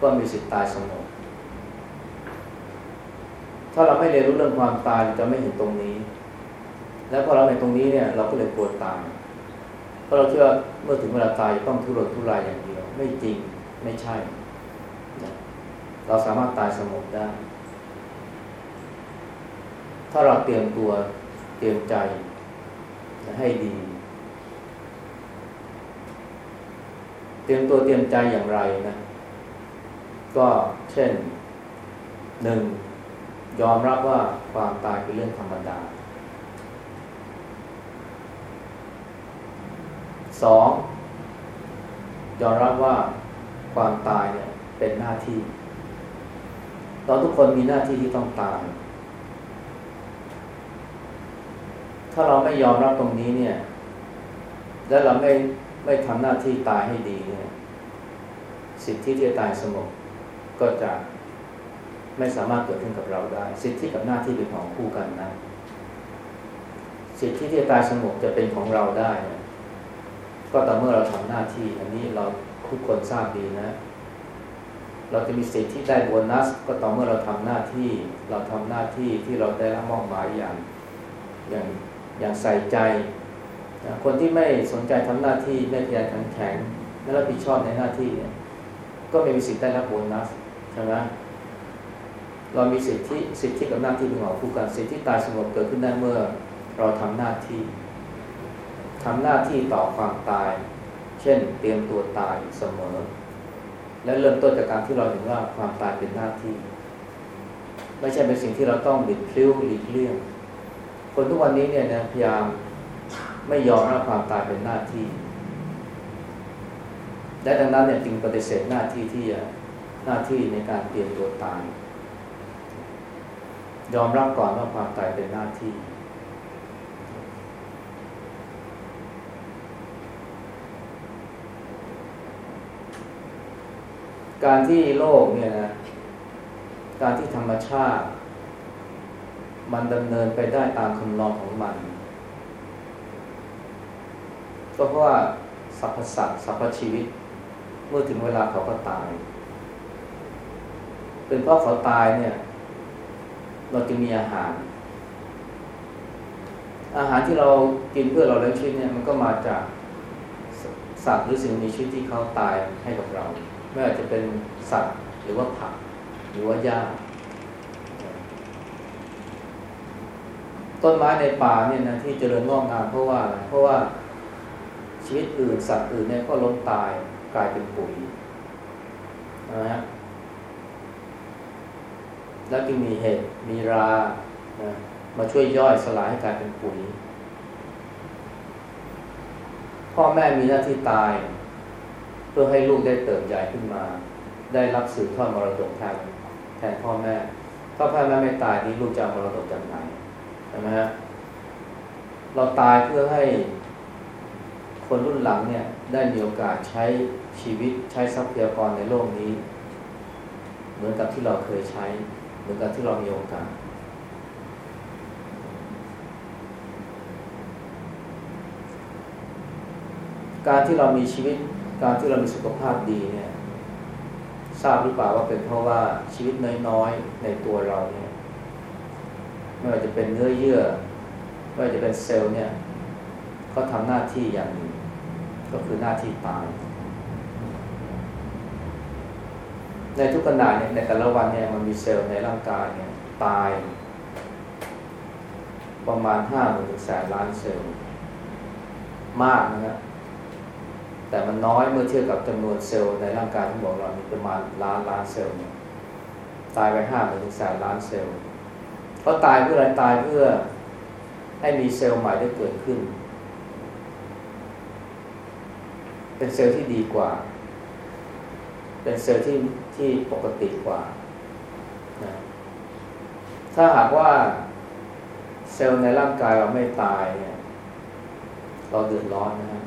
ก็มีสิทธิ์ตายเสมอถ้าเราไม่เรียนรู้เรื่องความตายเราจะไม่เห็นตรงนี้ แล้วพอเราเห็นตรงนี้เนี่ยเราก็เลยกลัวตายเพราะเราเชื่อเมื่อถึงเวลาตายต้องทุรนทุรายอย่างเดียว ไม่จริงไม่ใช่ เราสามารถตายสงบได้ ถ้าเราเตรียมตัวเตรียมใจให้ดี เตรียมตัวเตรียมใจอย่างไรนะ ก็เช่นหนึ่งยอมรับว่าความตายเป็นเรื่องธรรมดาสองยอมรับว่าความตายเนี่ยเป็นหน้าที่ เราทุกคนมีหน้าที่ที่ต้องตาย ถ้าเราไม่ยอมรับตรงนี้เนี่ย และเราไม่ ไม่ทำหน้าที่ตายให้ดีเนี่ยสิทธิที่จะตายสงบก็จะไม่สามารถเกิดขึ้นกับเราได้ สิทธิกับหน้าที่เป็นของคู่กันนะ สิทธิที่จะตายสงบจะเป็นของเราได้ ก็ต่อเมื่อเราทำหน้าที่ อันนี้เราทุกคนทราบดีนะ เราจะมีสิทธิได้โบนัส ก็ต่อเมื่อเราทำหน้าที่ เราทำหน้าที่ที่เราได้รับมอบหมายอย่างอย่างอย่างใส่ใจ คนที่ไม่สนใจทำหน้าที่ไม่พยายามแข็งแข็งไม่รับผิดชอบในหน้าที่เนี่ยก็ไม่มีสิทธิ์ได้รับโบนัสใช่ไหมเรามีสิทธิสิทธิกับหน้าที่เป็นของคู่กันสิทธิตายสงบเกิดขึ้นได้เมื่อเราทำหน้าที่ทำหน้าที่ต่อความตาย เช่น เตรียมตัวตายเสมอ และเริ่มต้นจากการที่เราเห็นว่าความตายเป็นหน้าที่ไม่ใช่เป็นสิ่งที่เราต้องบิดพลิ้วหลีกเลี่ยงคนทุกวันนี้เนี่ยนะพยายาม ไม่ยอมรับความตายเป็นหน้าที่ และดังนั้นเนี่ยจึงปฏิเสธหน้าที่ที่หน้าที่ในการเตรียมตัวตาย ยอมรับก่อนว่าความตายเป็นหน้าที่ การที่โลกเนี่ยนะการที่ธรรมชาติ มันดำเนินไปได้ตามคำนองของมัน ก็เพราะว่าสรรพสัตว์สรรพชีวิต เมื่อถึงเวลาเขาก็ตาย เป็นเพราะเขาตายเนี่ย เราจึงมีอาหาร อาหารที่เรากินเพื่อเราเลี้ยงชีวิตเนี่ยมันก็มาจากสัตว์หรือสิ่งมีชีวิตที่เขาตายให้กับเรา ไม่ว่าจะเป็นสัตว์หรือว่าผัก หรือว่าหญ้าต้นไม้ในป่าเนี่ยนะที่เจริญงอกงามเพราะว่าอะไรเพราะว่า ชีวิตอื่นสัตว์อื่นเนี่ยก็ล้มตายกลายเป็นปุ๋ยนะฮะแล้วจึงมีเห็ดมีรานะมาช่วยย่อยสลายให้กลายเป็นปุ๋ย พ่อแม่มีหน้าที่ตาย เพื่อให้ลูกได้เติบใหญ่ขึ้นมา ได้รับสืบทอดมรดกแทนแทนพ่อแม่ ถ้าพ่อแม่ไม่ตายนี้ลูกจะมรดกจากไหนใช่ไหมฮะเราตายเพื่อให้ คนรุ่นหลังเนี่ยได้มีโอกาสใช้ชีวิตใช้ทรัพยากรในโลกนี้ เหมือนกับที่เราเคยใช้ เหมือนกับที่เรามีโอกาส การที่เรามีชีวิต การที่เรามีสุขภาพดีเนี่ยทราบหรือเปล่าว่าเป็นเพราะว่าชีวิตน้อยๆในตัวเราเนี่ยไม่ว่าจะเป็นเนื้อเยื่อไม่ว่าจะเป็นเซลล์เนี่ยเขาทำหน้าที่อย่างหนึ่ง ก็คือหน้าที่ตาย ในทุกขณะเนี่ยในแต่ละวันเนี่ยมันมีเซลล์ในร่างกายเนี่ยตาย ประมาณห้าหมื่นแสนล้านเซลล์ มากนะครับแต่มันน้อยเมื่อเทียบกับจำนวนเซลล์ในร่างกายที่บอกเรามีประมาณล้านล้านเซลล์เนี่ยตายไปห้าถึงแสนล้านเซลล์เขาตายเพื่ออะไรตายเพื่อให้มีเซลล์ใหม่ได้เกิดขึ้น เป็นเซลล์ที่ดีกว่า เป็นเซลล์ที่ที่ปกติกว่านะถ้าหากว่าเซลล์ในร่างกายเราไม่ตายเนี่ยเราเดือดร้อนนะครับ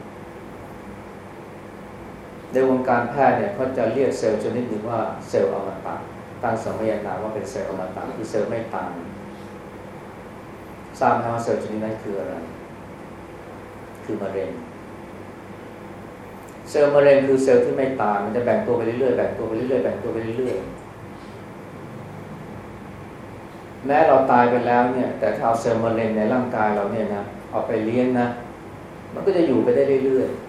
ในวงการแพทย์เนี่ยเขาจะเรียกเซลล์ชนิดหนึ่งว่าเซลล์อมตะตั้งสมญานามว่าเป็นเซลล์อมตะคือเซลล์ไม่ตายทราบไหมว่าเซลล์ชนิดนั้นคืออะไร คือมะเร็ง เซลล์มะเร็งคือเซลล์ที่ไม่ตายมันจะแบ่งตัวไปเรื่อยๆแบ่งตัวไปเรื่อยๆแบ่งตัวไปเรื่อยๆแม้เราตายไปแล้วเนี่ย แต่ถ้าเอาเซลล์มะเร็งในร่างกายเราเนี่ยนะเอาไปเลี้ยงนะมันก็จะอยู่ไปได้เรื่อยๆ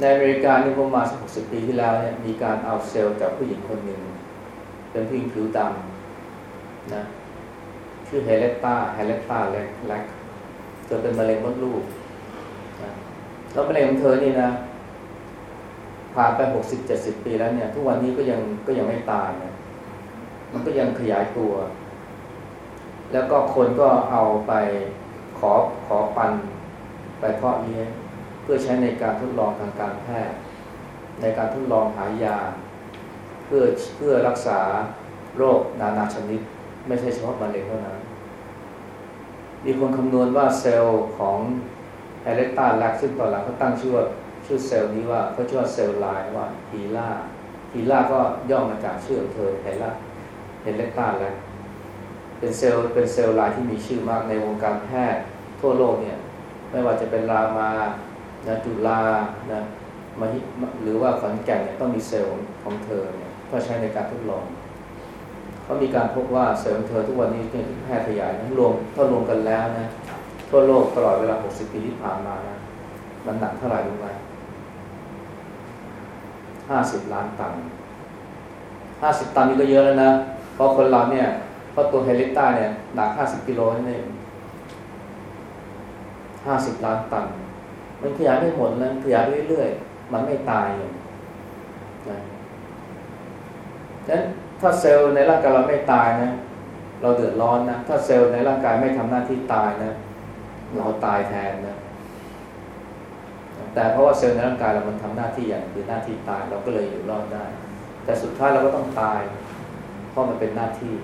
ในอเมริกานี่ประมาณสักหกสิบปีที่แล้วเนี่ยมีการเอาเซลล์จากผู้หญิงคนหนึ่งเป็นผู้หญิงผิวดำนะชื่อ Henrietta Henrietta Lacks เธอเป็นมะเร็งมดลูก แล้วมะเร็งของเธอนี่นะผ่านไปหกสิบเจ็ดสิบปีแล้วเนี่ย ทุกวันนี้ก็ยังก็ยังไม่ตายนะมันก็ยังขยายตัว แล้วก็คนก็เอาไปขอขอปันไปเพาะเลี้ยงเพื่อใช้ในการทดลองทางการแพทย์ ในการทดลองหายา เพื่อเพื่อรักษาโรคนานาชนิด ไม่ใช่เฉพาะมะเร็งเท่านั้น มีคนคำนวณว่าเซลล์ของ Henrietta Lacks ซึ่งตอนหลังเขาตั้งชื่อชื่อเซลล์นี้ว่าเขาชื่อว่า cell line ว่า HeLa HeLa ก็ย่อมาจากชื่อของเธอ HeLa Henrietta Lacks เป็นเซลล์เป็น cell line ที่มีชื่อมากในวงการแพทย์ทั่วโลกเนี่ย ไม่ว่าจะเป็นรามานะจุฬานะมหิหรือว่าขอนแก่นเนี่ยต้องมีเซลล์ของเธอเนี่ยเพื่อใช้ในการทดลองเขามีการพบว่าเซลล์ของเธอทุกวันนี้เนี่ยแพร่ขยายนะรวมถ้ารวมกันแล้วนะ ทั่วโลกตลอดเวลา 60 ปีที่ผ่านมานะมันหนักเท่าไหร่รู้ไหม50 ล้านตัน50 ตันนี่ก็เยอะแล้วนะ เพราะคนเราเนี่ย เพราะตัวเฮลิต้าเนี่ย หนัก 50 กิโลนั่นเอง50 ล้านตัน มันขยายไม่หมดนะขยายเรื่อยๆ มันไม่ตายเลยนะฉะนั้นถ้าเซลล์ในร่างกายเราไม่ตายนะ เราเดือดร้อนนะ ถ้าเซลล์ในร่างกายไม่ทำหน้าที่ตายนะ เราตายแทนนะแต่เพราะว่าเซลล์ในร่างกายเรามันทำหน้าที่อย่างคือหน้าที่ตายเราก็เลยอยู่รอดได้ แต่สุดท้ายเราก็ต้องตาย เพราะมันเป็นหน้าที่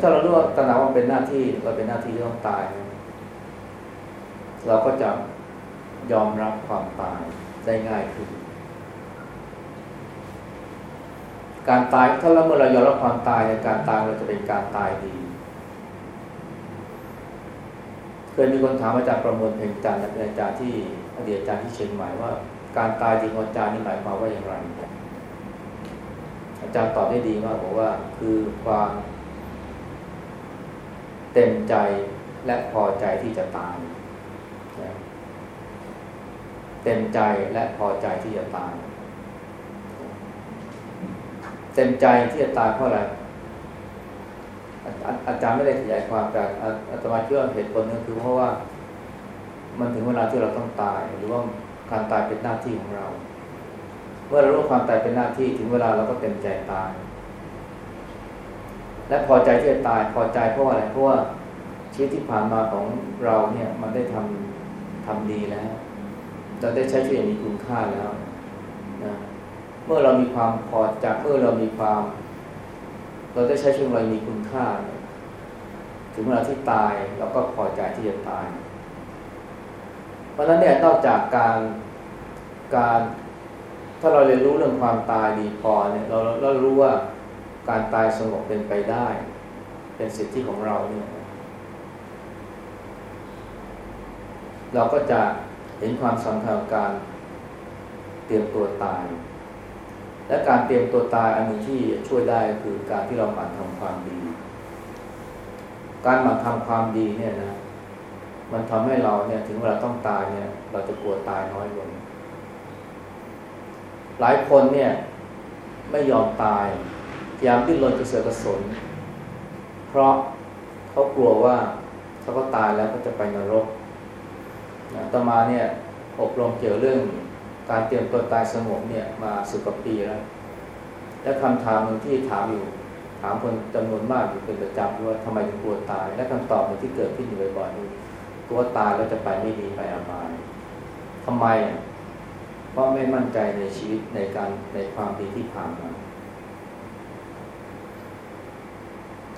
ถ้าเรารู้ว่าตระหนักว่าเป็นหน้าที่เราเป็นหน้าที่ที่ต้องตาย เราก็จะยอมรับความตายได้ง่ายขึ้นการตายถ้าเราเมื่อเรายอมรับความตายในการตายเราจะเป็นการตายดี เคยมีคนถามอาจารย์ประมวลเพ่งจันทร์อาจารย์ที่อดีตอาจารย์ที่เชียงใหม่ว่า การตายดีของอาจารย์นี่หมายความว่าอย่างไร อาจารย์ตอบได้ดีมากบอกว่าคือความเต็มใจและพอใจที่จะตายเต็มใจและพอใจที่จะตาย เต็มใจที่จะตายเพราะอะไร อาจารย์ไม่ได้ขยายความแต่อาตมาเชื่อเหตุผลนึงคือเพราะว่า มันถึงเวลาที่เราต้องตาย หรือว่าการตายเป็นหน้าที่ของเรา เมื่อเรารู้ความตายเป็นหน้าที่ถึงเวลาเราก็เต็มใจตาย และพอใจที่จะตายพอใจเพราะอะไรเพราะว่าชีวิตที่ผ่านมาของเราเนี่ย มันได้ทำทำดีแล้วเราได้ใช้ชีวิตมีคุณค่าแล้วนะเมื่อเรามีความพอใจเมื่อเรามีความ เราได้ใช้ชีวิตเรามีคุณค่า ถึงเวลาที่ตายเราก็พอใจที่จะตาย เพราะฉะนั้นเนี่ยนอกจากการการถ้าเราเรียนรู้เรื่องความตายดีพอเนี่ยเราเรารู้ว่าการตายสงบเป็นไปได้ เป็นสิทธิของเราเนี่ยเราก็จะเห็นความสำคัญของการเตรียมตัวตาย และการเตรียมตัวตายอันหนึ่งที่ช่วยได้คือการที่เราหมั่นทำความดี การหมั่นทำความดีเนี่ยนะมันทำให้เราเนี่ยถึงเวลาต้องตายเนี่ย เราจะกลัวตายน้อยลงหลายคนเนี่ยไม่ยอมตายพยายามดิ้นรนกระเสือกกระสน เพราะเขากลัวว่าถ้าเขาตายแล้วก็จะไปนรกนะต่อมาเนี่ยอบรมเกี่ยวเรื่อง การเตรียมตัวตายสงบเนี่ยมาสิบกว่าปีแล้ว และคำถามหนึ่งที่ถามอยู่ ถามคนจำนวนมากอยู่เป็นประจำว่าทำไมถึงกลัวตาย และคำตอบหนึ่งที่เกิดขึ้นอยู่บ่อยๆคือกลัวตายแล้วจะไปไม่ดีไปอบายทำไมเพราะไม่มั่นใจในชีวิตในการในความดีที่ผ่านมา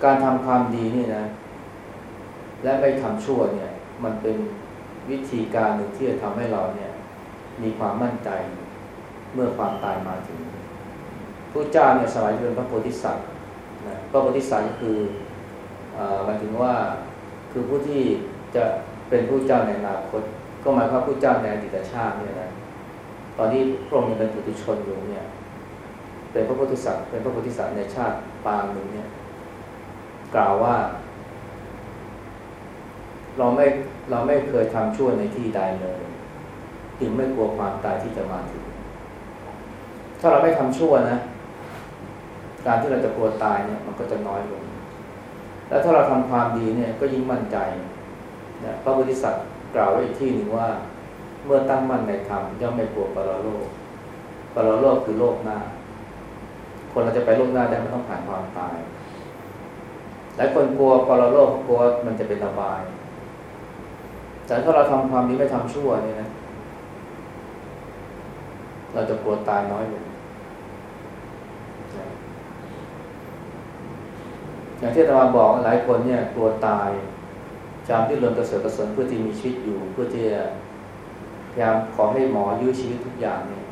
การทำความดีนี่นะ และไม่ทำชั่วเนี่ย มันเป็นวิธีการหนึ่งที่จะทำให้เราเนี่ย มีความมั่นใจเมื่อความตายมาถึงพระเจ้าเนี่ยสมัยเป็นพระโพธิสัตว์นะพระโพธิสัตว์ก็คือหมายถึงว่าคือผู้ที่จะเป็นผู้เจ้าในอนาคต ก็หมายความผู้เจ้าในอดีตชาติเนี่ยนะตอนที่พระองค์ยังเป็นปุถุชนอยู่เนี่ยเป็นพระโพธิสัตว์เป็นพระโพธิสัตว์ในชาติปางหนึ่งเนี่ยกล่าวว่า เราไม่เราไม่เคยทำชั่วในที่ใดเลย จึงไม่กลัวความตายที่จะมาถึง ถ้าเราไม่ทำชั่วนะ การที่เราจะกลัวตายเนี่ย มันก็จะน้อยลง แล้วถ้าเราทำความดีเนี่ยก็ยิ่งมั่นใจนะพระพุทธสัตว์กล่าวไว้อีกที่หนึ่งว่า เมื่อตั้งมั่นในธรรมย่อมไม่กลัวปรโลกปรโลกคือโลกหน้า คนเราจะไปโลกหน้าได้ไม่ต้องผ่านความตายหลายคนกลัวปรโลกกลัวมันจะเป็นระบาย แต่ถ้าเราทำความดีไม่ทำชั่วนี่นะ เราจะกลัวตายน้อยลงอย่างที่ตมาบอกหลายคนเนี่ยกลัวตายจามที่เรินกระเสือกกระสนเพื่อที่มีชีวิตอยู่ เพื่อที่จะพยายามขอให้หมอยื้อชีวิตทุกอย่างเนี่ย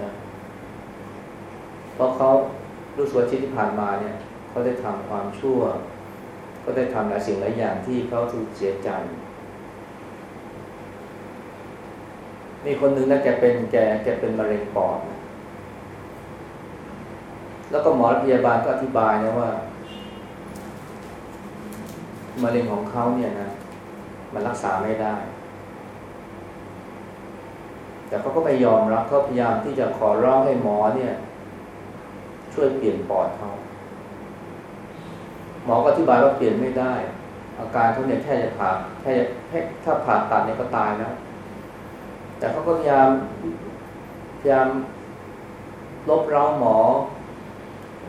นะเพราะเขารู้สึกว่าชีวิตที่ผ่านมาเนี่ยเขาได้ทำความชั่ว ก็ได้ทำหลายสิ่งหลายอย่างที่เขาถูกเสียใจ มีคนหนึ่งนะแกเป็นแกแกเป็นมะเร็งปอดนะแล้วก็หมอพยาบาลก็อธิบายนะว่ามะเร็งของเขาเนี่ยนะมันรักษาไม่ได้ แต่เขาก็ไม่ยอมรับเขาพยายามที่จะขอร้องให้หมอเนี่ย ช่วยเปลี่ยนปอดเขาหมอก็อธิบายว่าเปลี่ยนไม่ได้ อาการเขาเนี่ยแค่จะผ่าแค่แค่ถ้าผ่าตัดเนี่ยก็ตายแล้ว แต่เขาก็พยายามพยายามลบเล้าหมอ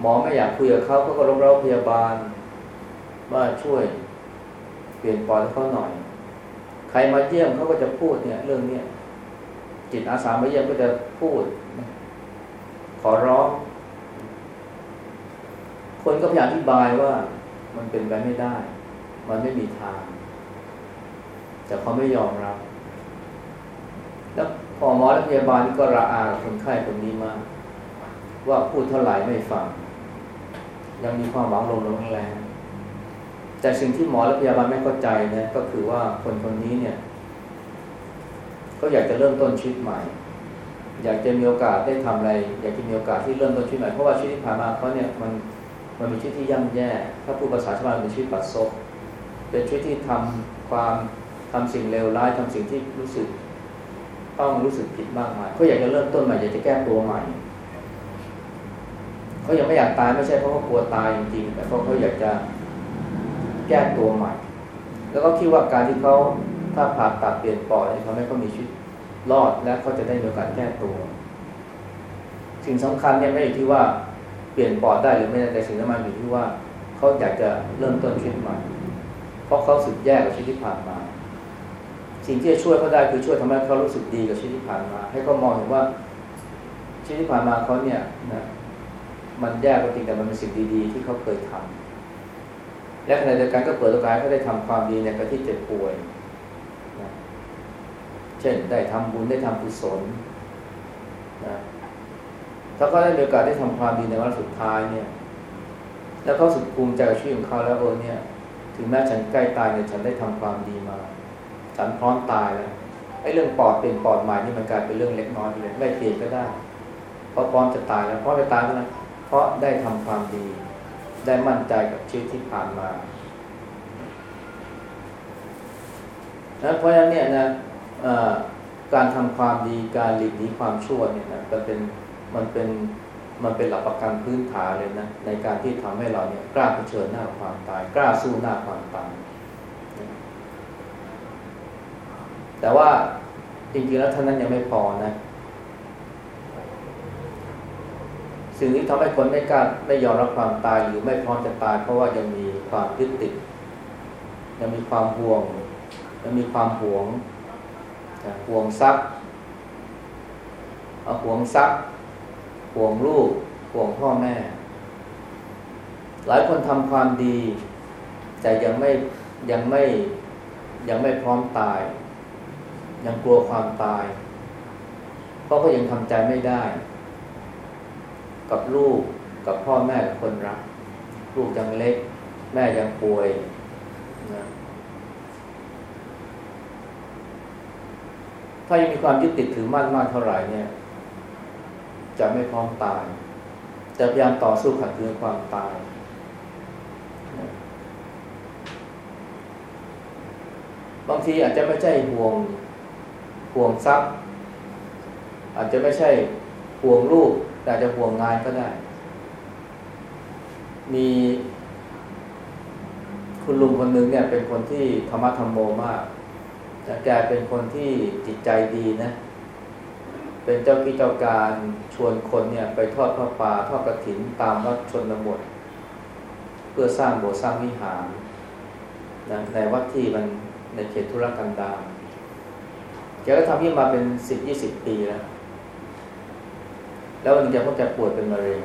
หมอไม่อยากคุยกับเขาเขาก็ลบเล้าพยาบาล ว่าช่วย เปลี่ยนปอดให้เขาหน่อย ใครมาเยี่ยมเขาก็จะพูดเนี่ย เรื่องเนี้ยจิตอาสามาเยี่ยมก็จะพูด ขอร้อง คนก็พยายามอธิบายว่า มันเป็นไปไม่ได้ มันไม่มีทาง แต่เขาไม่ยอมรับ พอหมอและพยาบาลก็ระอาคนไข้คนนี้มาก ว่าพูดเท่าไหร่ไม่ฟัง ยังมีความหวังลงลงแรงแต่สิ่งที่หมอและพยาบาลไม่เข้าใจนะก็คือว่าคนคนนี้เนี่ย ก็อยากจะเริ่มต้นชีวิตใหม่ อยากจะมีโอกาสได้ทำอะไร อยากจะมีโอกาสที่เริ่มต้นชีวิตใหม่เพราะว่าชีวิตที่ผ่านมาเขาเนี่ยมันมันมีชีวิตที่ย่ำแย่ ถ้าพูดภาษาชาวบ้านเป็นชีวิตปัดซบเป็นชีวิตที่ทำความทำสิ่งเลวร้ายทำสิ่งที่รู้สึก ต้องรู้สึกผิดมากมายเขาอยากจะเริ่มต้นใหม่อยากจะแก้ตัวใหม่เขายังไม่อยากตายไม่ใช่เพราะเขากลัวตายจริงๆแต่เพราะเขาอยากจะแก้ตัวใหม่ แล้วก็คิดว่าการที่เขาถ้าผ่าตัดเปลี่ยนปอดทำให้เขามีชีวิตรอดและเขาจะได้มีโอกาสแก้ตัว สิ่งสำคัญเนี่ยไม่อยู่ที่ว่าเปลี่ยนปอดได้หรือไม่ได้แต่สิ่งสำคัญอยู่ที่ว่าเขาอยากจะเริ่มต้นชีวิตใหม่ เพราะเขาสึกแย่กับชีวิตที่ผ่านมา สิ่งที่จะช่วยเขาได้คือช่วยทำให้เขารู้สึกดีกับชีวิตที่ผ่านมา ให้เขามองเห็นว่าชีวิตที่ผ่านมาเขาเนี่ยนะมันแย่ก็จริงแต่มันเป็นสิ่งดีๆ ที่เขาเคยทำและขณะเดียวกันก็เปิดโอกาสให้เขาได้ทำความดีในกรที่เจ็บป่วยนะเช่นได้ทำบุญได้ทำกุศลนะถ้าเขาได้มีโอกาสได้ทำความดีในวันสุดท้ายเนี่ย แล้วเขาสุดภูมิใจกับชีวิตของเขาแล้วเออเนี่ย ถึงแม้ฉันใกล้ตายเนี่ยฉันได้ทำความดีมา ฉันพร้อมตายแล้วไอ้เรื่องปอดเป็นปอดใหม่นี่มันกลายเป็นเรื่องเล็กน้อยไปเลยไม่เปลี่ยนก็ได้ เพราะพร้อมจะตายแล้วเพราะจะตายเท่านั้นเพราะได้ทำความดี ได้มั่นใจกับชีวิตที่ผ่านมานะเพราะฉะนั้นเนี่ยนะการทำความดีการหลีกหนีความชั่วเนี่ยนะมันเป็นมันเป็นมันเป็นหลักประกันพื้นฐานเลยนะในการที่ทำให้เราเนี่ยกล้าเผชิญหน้าความตาย กล้าสู้หน้าความตาย แต่ว่าจริงๆแล้วท่านนั้นยังไม่พอนะ สิ่งที่ทำให้คนไม่กล้าไม่ยอมรับความตายหรือไม่พร้อมจะตาย เพราะว่ายังมีความยึดติด ยังมีความห่วง ยังมีความหวงห่วงทรัพย์เอาห่วงทรัพย์ห่วงลูกห่วงพ่อแม่ หลายคนทำความดี แต่ยังไม่ยังไม่ยังไม่พร้อมตาย ยังกลัวความตาย เพราะเขายังทำใจไม่ได้ กับลูกกับพ่อแม่คนรัก ลูกยังเล็ก แม่ยังป่วยนะถ้ายังมีความยึดติดถือมั่นมากเท่าไหร่เนี่ย จะไม่พร้อมตายจะพยายามต่อสู้ขัดขืนความตาย บางทีอาจจะไม่ใช่ห่วง ห่วงทรัพย์ อาจจะไม่ใช่ห่วงลูกแต่อาจจะห่วงงานก็ได้ มีคุณลุงคนหนึ่งเนี่ยเป็นคนที่ธรรมะธรรมโมมากแต่แกเป็นคนที่จิตใจดีนะ เป็นเจ้ากิจเจ้าการชวนคนเนี่ยไปทอดพระป่าทอดกระถินตามวัดชนบท เพื่อสร้างโบสถ์สร้างวิหารนะในวัดที่มันในเขตธุรกันดาร แกก็ทำที่มาเป็นสิบยี่สิบปีแล้ว แล้ววันนึงแกพบแกป่วดเป็นมะเร็ง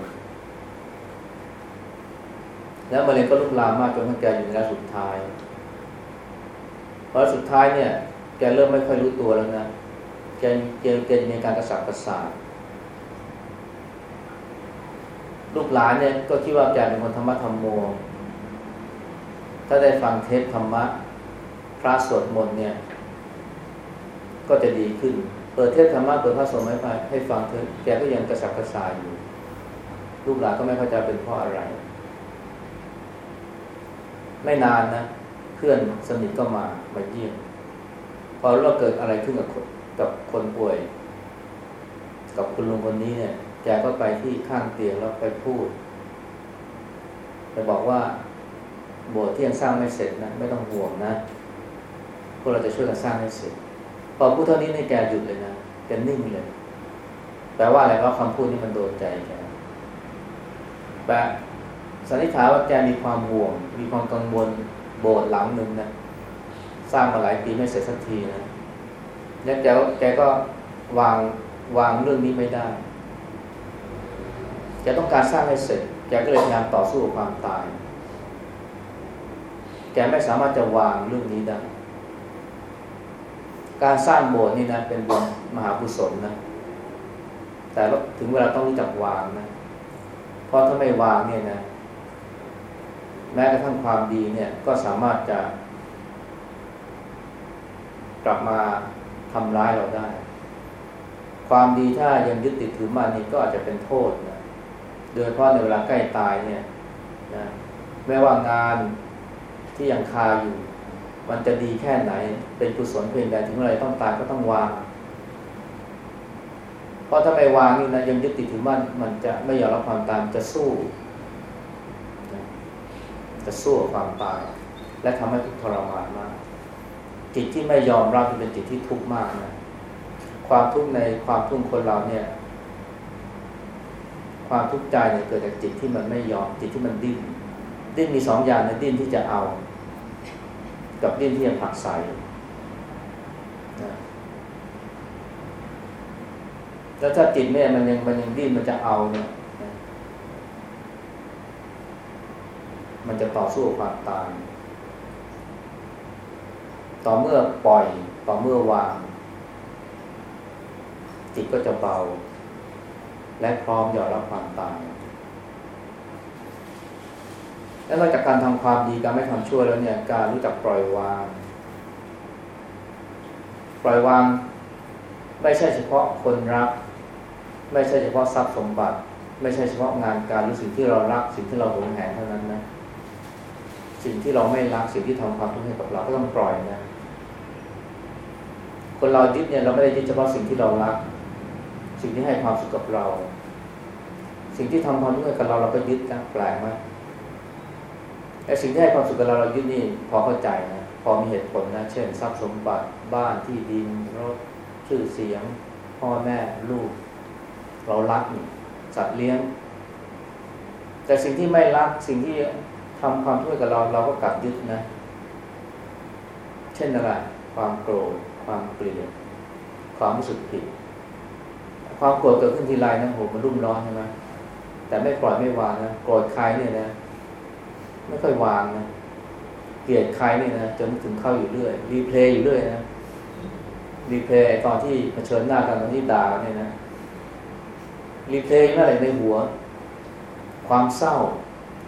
แล้วมะเร็งก็ลุกลามมากจนแกอยู่ในระยะสุดท้ายพอสุดท้ายเนี่ย แกเริ่มไม่ค่อยรู้ตัวแล้วนะ แกแกแกมีการกระสับกระส่ายลูกหลานเนี่ยก็คิดว่าแกเป็นคนธรรมะธรรมโม ถ้าได้ฟังเทปธรรมะพระสวดมนต์เนี่ย ก็จะดีขึ้น เปิดเทปธรรมะเปิดพระสวดมนต์ให้ฟังเถอแกก็ยังกระสับกระส่ายอยู่ ลูกหลานก็ไม่เข้าใจเป็นเพราะอะไร ไม่นานนะ เพื่อนสนิทก็มามาเยี่ยมพอรู้ว่าเกิดอะไรขึ้นกับกับคนป่วย กับคุณลุงคนนี้เนี่ยแกก็ไปที่ข้างเตียงแล้วไปพูดไปบอกว่าโบสถ์ที่ยังสร้างไม่เสร็จนะ ไม่ต้องห่วงนะพวกเราจะช่วยกันสร้างให้เสร็จ พอพูดเท่านี้ในแกหยุดเลยนะแกนิ่งเลย แปลว่าอะไรเพราะคำพูดนี้มันโดนใจแกแปลสันนิษฐานว่าแกมีความห่วง มีความกังวลโบสถ์หลังหนึ่งนะสร้างมาหลายปีไม่เสร็จสักทีนะแล้วแกแกก็วางวางเรื่องนี้ไม่ได้แกต้องการสร้างให้เสร็จ แกก็เลยพยายามต่อสู้กับความตาย แกไม่สามารถจะวางเรื่องนี้ได้ การสร้างโบสถ์นี่นะเป็นบุญมหาบุศลนะ แต่ถึงเวลาต้องรู้จักวางนะ เพราะถ้าไม่วางเนี่ยนะ แม้กระทั่งความดีเนี่ย ก็สามารถจะ กลับมาทำร้ายเราได้ ความดีถ้ายังยึดติดถือมันนี่ก็อาจจะเป็นโทษนะโดยเฉพาะในเวลาใกล้ตายเนี่ยนะแม้ว่างานที่ยังคาอยู่ มันจะดีแค่ไหน เป็นกุศลเพียงใดถึงเมื่อไรต้องตายก็ต้องวาง เพราะถ้าไม่วางนี่นะยังยึดติดถือมั่นมันจะไม่ยอมรับความตายจะสู้ จะสู้กับความตาย และทำให้ทุกข์ทรมานมาก จิตที่ไม่ยอมรับเป็นจิตที่ทุกข์มากนะความทุกข์ในความทุกข์คนเราเนี่ย ความทุกข์ใจเนี่ยเกิดจากจิตที่มันไม่ยอมจิตที่มันดิ้นดิ้นมีสองอย่างนะดิ้นที่จะเอา กับดิ้นที่จะผักใส่แล้วถ้าจิตเนี่ยมันยังมันยังดิ้นมันจะเอาเนี่ยมันจะต่อสู้ความตาย ต่อเมื่อปล่อย ต่อเมื่อวาง จิตก็จะเบา และพร้อมยอมรับความตาย แล้วนอกจากการทำความดีการไม่ทำชั่วแล้วเนี่ย การรู้จักปล่อยวาง ปล่อยวาง ไม่ใช่เฉพาะคนรัก ไม่ใช่เฉพาะทรัพย์สมบัติ ไม่ใช่เฉพาะงานการหรือสิ่งที่เรารัก สิ่งที่เราหวงแหนเท่านั้นนะ สิ่งที่เราไม่รักสิ่งที่ทำความทุกข์ให้กับเราก็ต้องปล่อยนะ คนเรายึดเนี่ยเราไม่ได้ยึดเฉพาะสิ่งที่เรารัก สิ่งที่ให้ความสุขกับเรา สิ่งที่ทำความทุกข์กับเราเราก็ยึดนะแปลกไหม ไอ้สิ่งที่ให้ความสุขกับเราเรายึดนี่พอเข้าใจนะพอมีเหตุผลนะ เช่น ทรัพย์สมบัติบ้านที่ดินรถชื่อเสียง พ่อแม่ลูก เรารักนี่สัตว์เลี้ยง แต่สิ่งที่ไม่รักสิ่งที่ทำความทุกข์กับเราเราก็กลับยึดนะ เช่นอะไรความโกรธความเกลียดความรู้สึกผิด ความโกรธเกิดขึ้นทีไรนะโหมันรุ่มร้อนใช่ไหมแต่ไม่ปล่อยไม่วางนะโกรธใครเนี่ยนะ ไม่ค่อยวางนะเกลียดใครเนี่ยนะจนถึงเข้าอยู่เรื่อยรีเพลย์อยู่เรื่อยนะreplay ตอนที่เผชิญหน้ากันตอนที่ด่าเนี่ยนะ replay อะไรในหัว ความเศร้า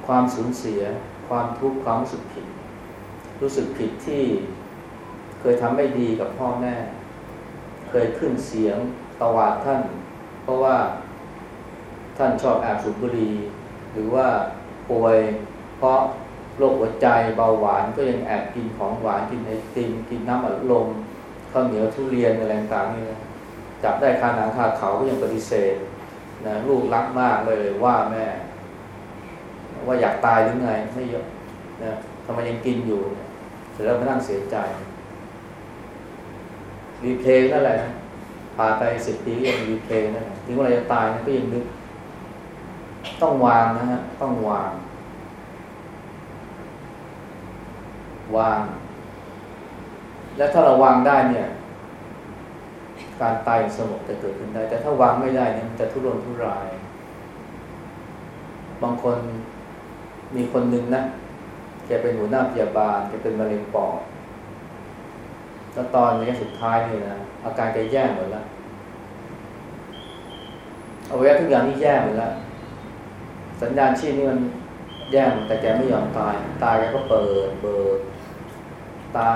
ความสูญเสีย ความทุกข์ความรู้สึกผิด รู้สึกผิดที่เคยทำไม่ดีกับพ่อแม่ เคยขึ้นเสียงตวาดท่าน เพราะว่าท่านชอบแอบสูบบุหรี่หรือว่าป่วย เพราะโรคหัวใจเบาหวานก็ยังแอบกินของหวานกินไอติมกินน้ำอัดลมข้าวเหนียวทุเรียนอะไรต่างๆนี่นะจับได้คาหนังคาเขาก็ยังปฏิเสธนะลูกรักมากเลยว่าแม่ ว่าอยากตายหรือไงไม่เยอะนะทำไมยังกินอยู่เสร็จแล้วมานั่งเสียใจรีเพลย์นั่นแหละนะผ่านไปสิบปีก็ยังรีเพลย์นั่นแหละถึงเวลาจะตายก็ยังนึก ต้องวางนะฮะต้องวาง วาง แล้วถ้าเราวางได้เนี่ย การตายสงบจะเกิดขึ้นได้ แต่ถ้าวางไม่ได้เนี่ยมันจะทุรนทุราย บางคนมีคนหนึ่งนะแกเป็นหัวหน้าพยาบาลแกเป็นมะเร็งปอดแล้วตอนระยะสุดท้ายนี่นะอาการแกแย่หมดแล้วเอาไว้ทุกอย่างนี่แย่หมดแล้วสัญญาณชีพนี่มันแย่หมดแต่แกไม่ยอมตาย ตายแกก็เปิดเบิก ตา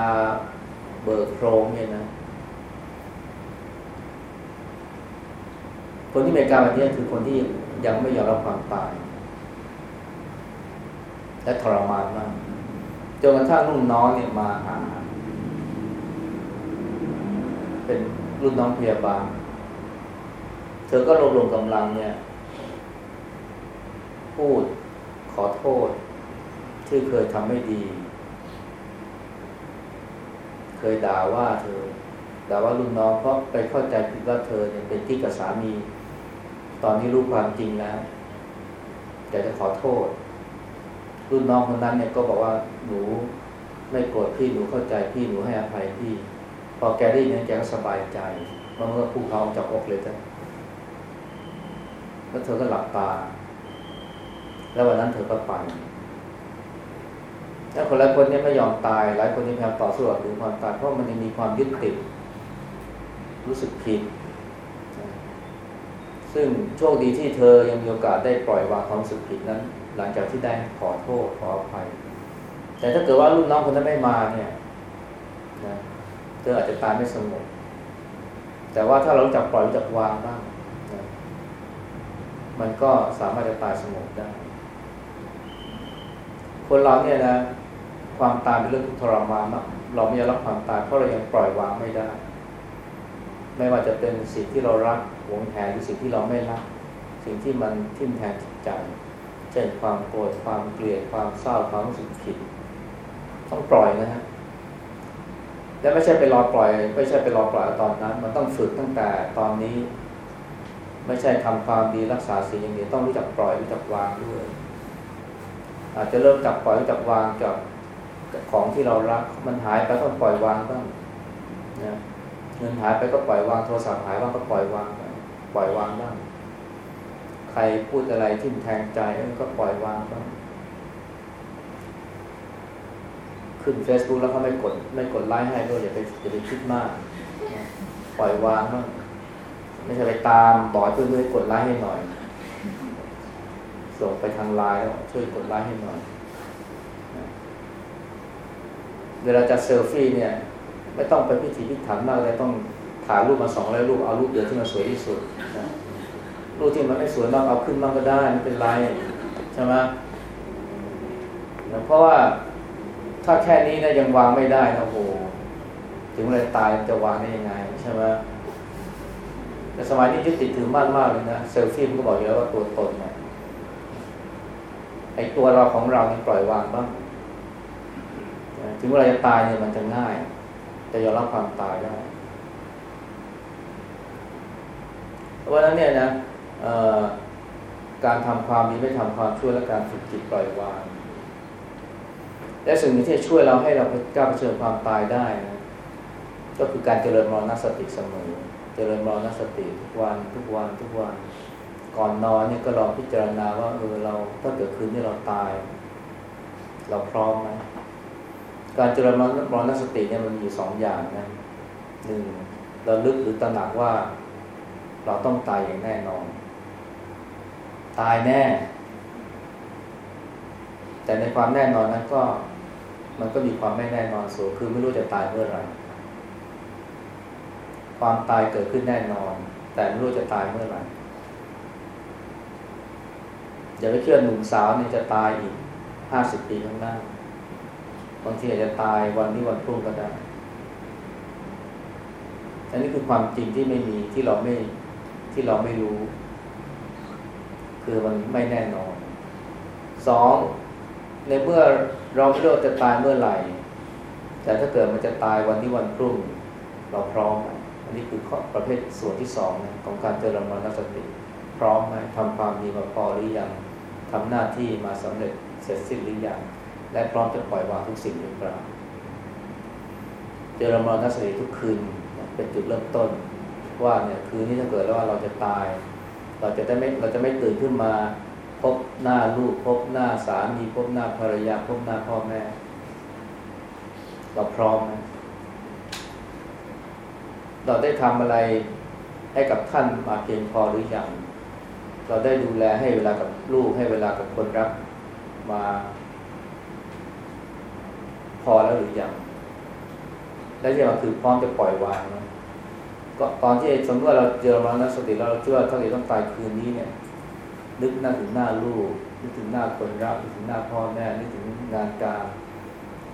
เบิกโพรงเนี่ยนะ คนที่มีการแบบนี้คือคนที่ยังไม่ยอมรับความตาย และทรมานมากจนกระทั่งรุ่นน้องเนี่ยมาหา เป็นรุ่นน้องพยาบาล เธอก็รวบรวมกำลังเนี่ย พูดขอโทษ ที่เคยทำไม่ดี เคยด่าว่าเธอด่าว่ารุ่นน้องเพราะไปเข้าใจผิดว่าเธอเนี่ยเป็นที่กับสามี ตอนนี้รู้ความจริงแล้วอยากจะขอโทษ รุ่นน้องคนนั้นเนี่ยก็บอกว่าหนูไม่โกรธพี่หนูเข้าใจพี่หนูให้อภัยพี่ พอแกได้ยินแกก็สบายใจเมื่อเมื่อพูดเขาจากอกเลยจ้ะแล้วเธอก็หลับตา แล้ววันนั้นเธอก็ไป แล้วคนหลายคนเนี่ยไม่ยอมตาย หลายคนนี่พยายามต่อสู้กับถึงความตายเพราะมันยังมีความยึดติด รู้สึกผิด ซึ่งโชคดีที่เธอยังมีโอกาสได้ปล่อยวางความรู้สึกผิดนั้น หลังจากที่ได้ขอโทษขออภัย แต่ถ้าเกิดว่ารุ่นน้องคนนั้นไม่มาเนี่ยนะเธออาจจะตายไม่สงบแต่ว่าถ้าเราจับปล่อยจับวางบ้างนะมันก็สามารถจะตายสงบได้ คนเราเนี่ยนะ ความตายเป็นเรื่องทุกข์ทรมานเราไม่ยอมรับความตายเพราะเรายังปล่อยวางไม่ได้ ไม่ว่าจะเป็นสิ่งที่เรารักหวงแหนหรือสิ่งที่เราไม่รัก สิ่งที่มันทิ่มแทงจิตใจเช่นความโกรธความเกลียดความเศร้าความรู้สึกผิดต้องปล่อยนะฮะและไม่ใช่ไปรอปล่อย ไม่ใช่ไปรอปล่อยตอนนั้น มันต้องฝึกตั้งแต่ตอนนี้ ไม่ใช่ทำความดีรักษาศีลอย่างเดียวต้องรู้จักปล่อยรู้จักวางด้วย อาจจะเริ่มจับปล่อยรู้จักวางกับ ของที่เรารักมันหายไปก็ปล่อยวางบ้างนะเงินหายไปก็ปล่อยวางโทรศัพท์หายบ้างก็ปล่อยวางปล่อยวางบ้างใครพูดอะไรที่มแทงใจก็ปล่อยวางบ้างขึ้น Facebook แล้วเขาไม่กดไม่กดไลค์ให้ด้วยอย่าไปอย่าไปคิดมากนะปล่อยวางบ้างไม่ใช่ไปตามบอกเพื่อนๆกดไลค์ให้หน่อย ส่งไปทางไลน์แล้วช่วยกดไลค์ให้หน่อยนะ เวลาจะเซลฟี่เนี่ย ไม่ต้องไปพิถีพิถันมากเลยต้องถ่ายรูปมาสองร้อยรูปเอารูปเดียวที่มันสวยที่สุดนะรูปที่มันไม่สวยมากเอาขึ้นบ้างก็ได้ไม่เป็นไรใช่ไหมนะเพราะว่าถ้าแค่นี้นะยังวางไม่ได้นะโอ้โหถึงเวลาตายจะวางได้ยังไงใช่ไหมแต่สมัยนี้ยึดติดถือมั่นมากเลยนะเซลฟี่มันก็บอกอยู่แล้วว่าตัวตนเนี่ยไอตัวเราของเรานี่ปล่อยวางบ้าง ถึงเวลาจะตายเนี่ยมันจะง่ายจะยอมรับความตายได้เพราะฉะนั้นเนี่ยนะการทำความดีไม่ทำความชั่วและการฝึกจิตปล่อยวาง และสิ่งที่ช่วยเราให้เรากล้าเผชิญความตายได้นะก็คือการเจริญมรณสติเสมอ เจริญมรณสติทุกวันทุกวันทุกวัน ก่อนนอนเนี่ยก็ลองพิจารณาว่าเออเราถ้าเกิดคืนที่เราตาย เราพร้อมไหม การเจริญมรณสติเนี่ยมันมีสองอย่างนะหนึ่งเราลึกหรือตระหนักว่า เราต้องตายอย่างแน่นอน ตายแน่ แต่ในความแน่นอนนั้นก็มันก็มีความไม่แน่นอนสูงคือไม่รู้จะตายเมื่อไหร่ความตายเกิดขึ้นแน่นอน แต่ไม่รู้จะตายเมื่อไหร่อย่าไปเชื่อหนุ่มสาวเนี่ยจะตายอีกห้าสิบปีข้างหน้า บางทีอาจจะตายวันนี้วันพรุ่งก็ได้อันนี้คือความจริงที่ไม่มีที่เราไม่ที่เราไม่รู้ คือมันไม่แน่นอนสองในเมื่อเราไม่รู้จะตายเมื่อไหร่ แต่ถ้าเกิดมันจะตายวันที่วันพรุ่ง เราพร้อมไหมอันนี้คือข้อประเภทส่วนที่สองนะของการเจริญมรณสติ พร้อมไหมทำความดีมาพอหรือยังทำหน้าที่มาสำเร็จเสร็จสิ้นหรือยัง และพร้อมจะปล่อยวางทุกสิ่งหรือเปล่าเจอรมรณสติทุกคืนเป็นจุดเริ่มต้น ว่าเนี่ยคืนนี้ถ้าเกิดแล้วว่าเราจะตาย เราจะได้ไม่เราจะไม่ตื่นขึ้นมา พบหน้าลูกพบหน้าสามีพบหน้าภรรยาพบหน้าพ่อแม่ เราพร้อมไหมเราได้ทำอะไรให้กับท่านมาเพียงพอหรือยัง เราได้ดูแลให้เวลากับลูกให้เวลากับคนรักมา อแล้วหรือยัง และที่มาคือพร้อมจะปล่อยวางนะก็ตอนที่สมมติว่าเราเจอมาแล้วสติเราเชื่อถ้าเราต้องตายคืนนี้เนี่ยนึกหน้าถึงหน้าลูกนึกถึงหน้าคนรักนึกถึงหน้าพ่อแม่นึกถึงงานการ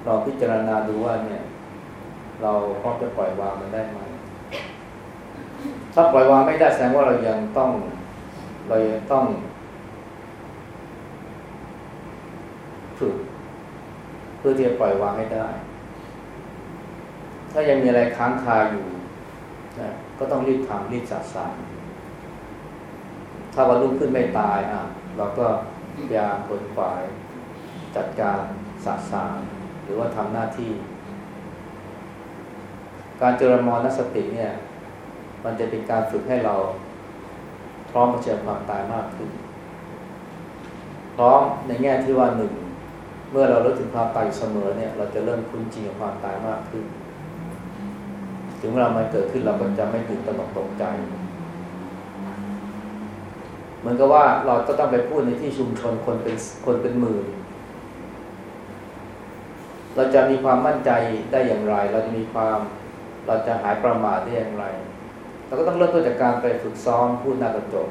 เราพิจารณาดูว่าเนี่ย เราพร้อมจะปล่อยวางมันได้ไหมถ้าปล่อยวางไม่ได้แสดงว่าเรายังต้อง เรายังต้องฝึก พื่อที่จะปล่อยวางให้ได้ ถ้ายังมีอะไรค้างคาอยู่นะก็ต้องรีบทำรีบสะสางถ้าวันรุ่งขึ้นไม่ตายอะเราก็พยายามขนฝาย จัดการสะสางหรือว่าทำหน้าที่ การเจริญมรณสติเนี่ย มันจะเป็นการฝึกให้เราพร้อมเผชิญความตายมากขึ้น พร้อมในแง่ที่ว่าหนึ่ง เมื่อเรารู้ถึงความตายอยู่เสมอเนี่ย เราจะเริ่มคุ้นชินกับความตายมากขึ้น ถึงเวลามันเกิดขึ้นเราก็จะไม่ตื่นตระหนกตกใจ เหมือนกับว่าเราก็ต้องไปพูดในที่ชุมชนคนเป็นคนเป็นหมื่นเราจะมีความมั่นใจได้อย่างไร เราจะมีความเราจะหายประมาทได้อย่างไร เราก็ต้องเริ่มต้นจากการไปฝึกซ้อมพูดหน้ากระจก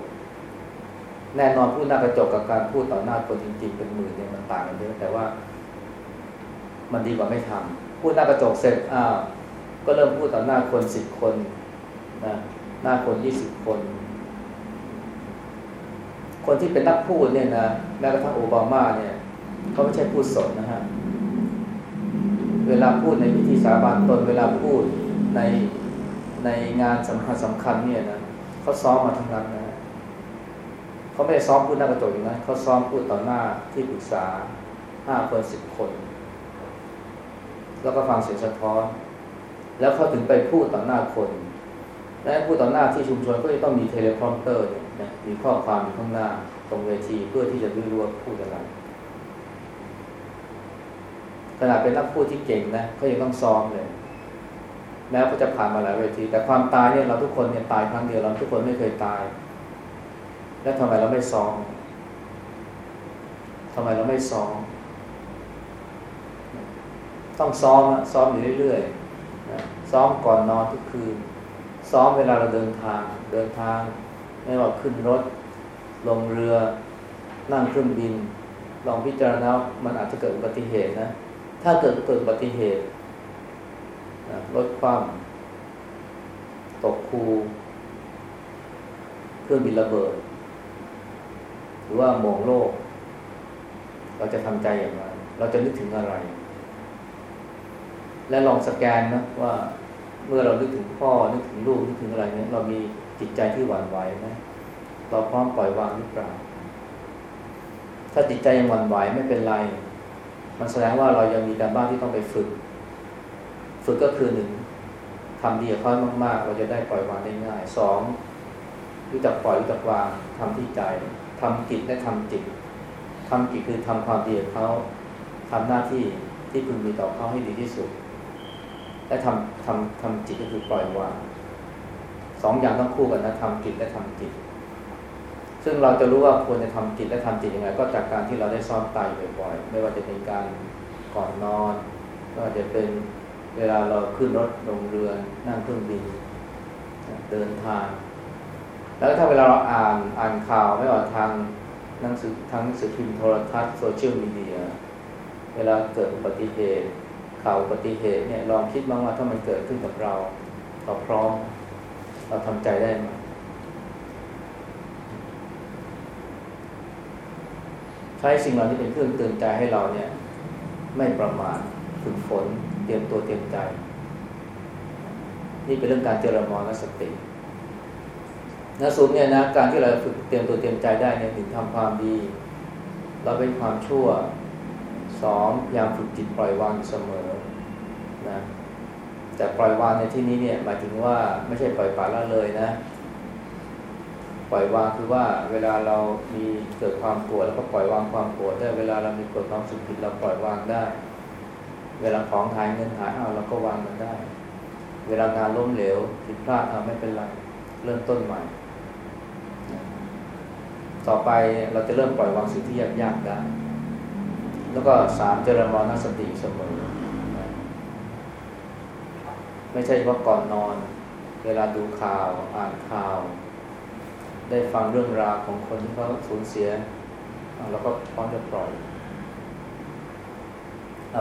แน่นอนพูดหน้ากระจกกับการพูดต่อหน้าคนจริง ๆ เป็นหมือเนี่ยมันต่างกันเยอะแต่ว่า มันดีกว่าไม่ทำพูดหน้ากระจกเสร็จอ้าวก็เริ่มพูดต่อหน้าคนสิบคนนะหน้าคนยี่สิบคน คนที่เป็นนักพูดเนี่ยนะแม้กระทั่งโอบามาเนี่ยเขาไม่ใช่พูดสดนะฮะเวลาพูดในพิธีสาบานตนเวลาพูดในในงานสำคัญสำคัญเนี่ยนะเขาซ้อมมาทั้งนั้นนะ เขาไม่ได้ซ้อมพูดหน้ากระจกอย่างนั้นเขาซ้อมพูดต่อหน้าที่ปรึกษาห้าคนสิบคน แล้วก็ฟังเสียงสะท้อน แล้วเขาถึงไปพูดต่อหน้าคน และพูดต่อหน้าที่ชุมชนก็จะต้องมีเทเลพรอมเตอร์เนี่ยมีข้อความอยู่ข้างหน้าตรงเวทีเพื่อที่จะรู้ว่าพูดอะไรขนาดเป็นนักพูดที่เก่งนะเขายังต้องซ้อมเลยแม้ว่าจะผ่านมาหลายเวที แต่ความตายเนี่ยเราทุกคนเนี่ยตายครั้งเดียวเราทุกคนไม่เคยตาย แล้วทำไมเราไม่ซ้อมทำไมเราไม่ซ้อม ต้องซ้อมซ้อมอยู่เรื่อยๆซ้อมก่อนนอนทุกคืน ซ้อมเวลาเราเดินทาง เดินทาง ไม่ว่าขึ้นรถ ลงเรือ นั่งเครื่องบิน ลองพิจารณา มันอาจจะเกิดอุบัติเหตุนะ ถ้าเกิดเกิดอุบัติเหตุลดความตกคู เครื่องบินระเบิด หรือว่าโมงโลก เราจะทำใจอย่างไร เราจะนึกถึงอะไร และลองสแกนนะว่าเมื่อเรานึกถึงพ่อ นึกถึงลูก นึกถึงอะไรเนี่ย เรามีจิตใจที่หวั่นไหวไหมเราพร้อมปล่อยวางหรือเปล่า ถ้าจิตใจยังหวั่นไหวไม่เป็นไร มันแสดงว่าเรายังมีการบ้านที่ต้องไปฝึก ฝึกก็คือหนึ่งทำดีกับเขามาก ๆ เราจะได้ปล่อยวางได้ง่าย สองรู้จักปล่อยรู้จักวางทำที่ใจ ทำจิตและทำจิตทำจิตคือทำความดีกับเขาทำหน้าที่ที่คุณมีต่อเขาให้ดีที่สุด และทำทำทำจิตก็คือปล่อยวางสองอย่างต้องคู่กันนะทำจิตและทำจิต ซึ่งเราจะรู้ว่าควรจะทำจิตและทำจิตยังไง ก็จากการที่เราได้ซ้อมตายบ่อยๆ ไม่ว่าจะเป็นการก่อนนอนก็จะเป็นเวลาเราขึ้นรถลงเรือนั่งเครื่องบินเดินทาง แล้วถ้าเวลาเราอ่านอ่านข่าวไม่ว่าทางหนังสือทางหนังสือพิมพ์โทรทัศน์โซเชียลมีเดียเวลาเกิดอุบัติเหตุข่าวอุบัติเหตุเนี่ยลองคิดบ้างว่าถ้ามันเกิดขึ้นกับเราเราพร้อม เราทำใจได้ไหมใช้สิ่งเหล่านี้เป็นเครื่องเตือนใจให้เราเนี่ย ไม่ประมาทฝึกฝนเตรียมตัวเตรียมใจ นี่เป็นเรื่องการเจริญมรณสติ นะสูงเนี่ยนะการที่เราฝึกเตรียมตัวเตรียมใจได้เนี่ยถึงทำความดี เราเป็นความชั่วสองยามฝึกจิตปล่อยวางเสมอนะแต่ปล่อยวางในที่นี้เนี่ยหมายถึงว่าไม่ใช่ปล่อยปละละเลยนะ ปล่อยวางคือว่าเวลาเรามีเกิดความโกรธแล้วก็ปล่อยวางความโกรธได้เวลาเรามีเกิดความสุขผิดเราปล่อยวางได้ เวลาของหายเงินหายเอาเราก็วางมันได้ เวลางานล้มเหลวผิดพลาดเอาไม่เป็นไรเริ่มต้นใหม่ ต่อไปเราจะเริ่มปล่อยวางสิ่งที่ยากยากได้ แล้วก็สามเจริญมรณสติเสมอ ไม่ใช่เฉพาะก่อนนอน เวลาดูข่าวอ่านข่าว ได้ฟังเรื่องราวของคนที่เขาสูญเสีย แล้วก็พร้อมจะปล่อย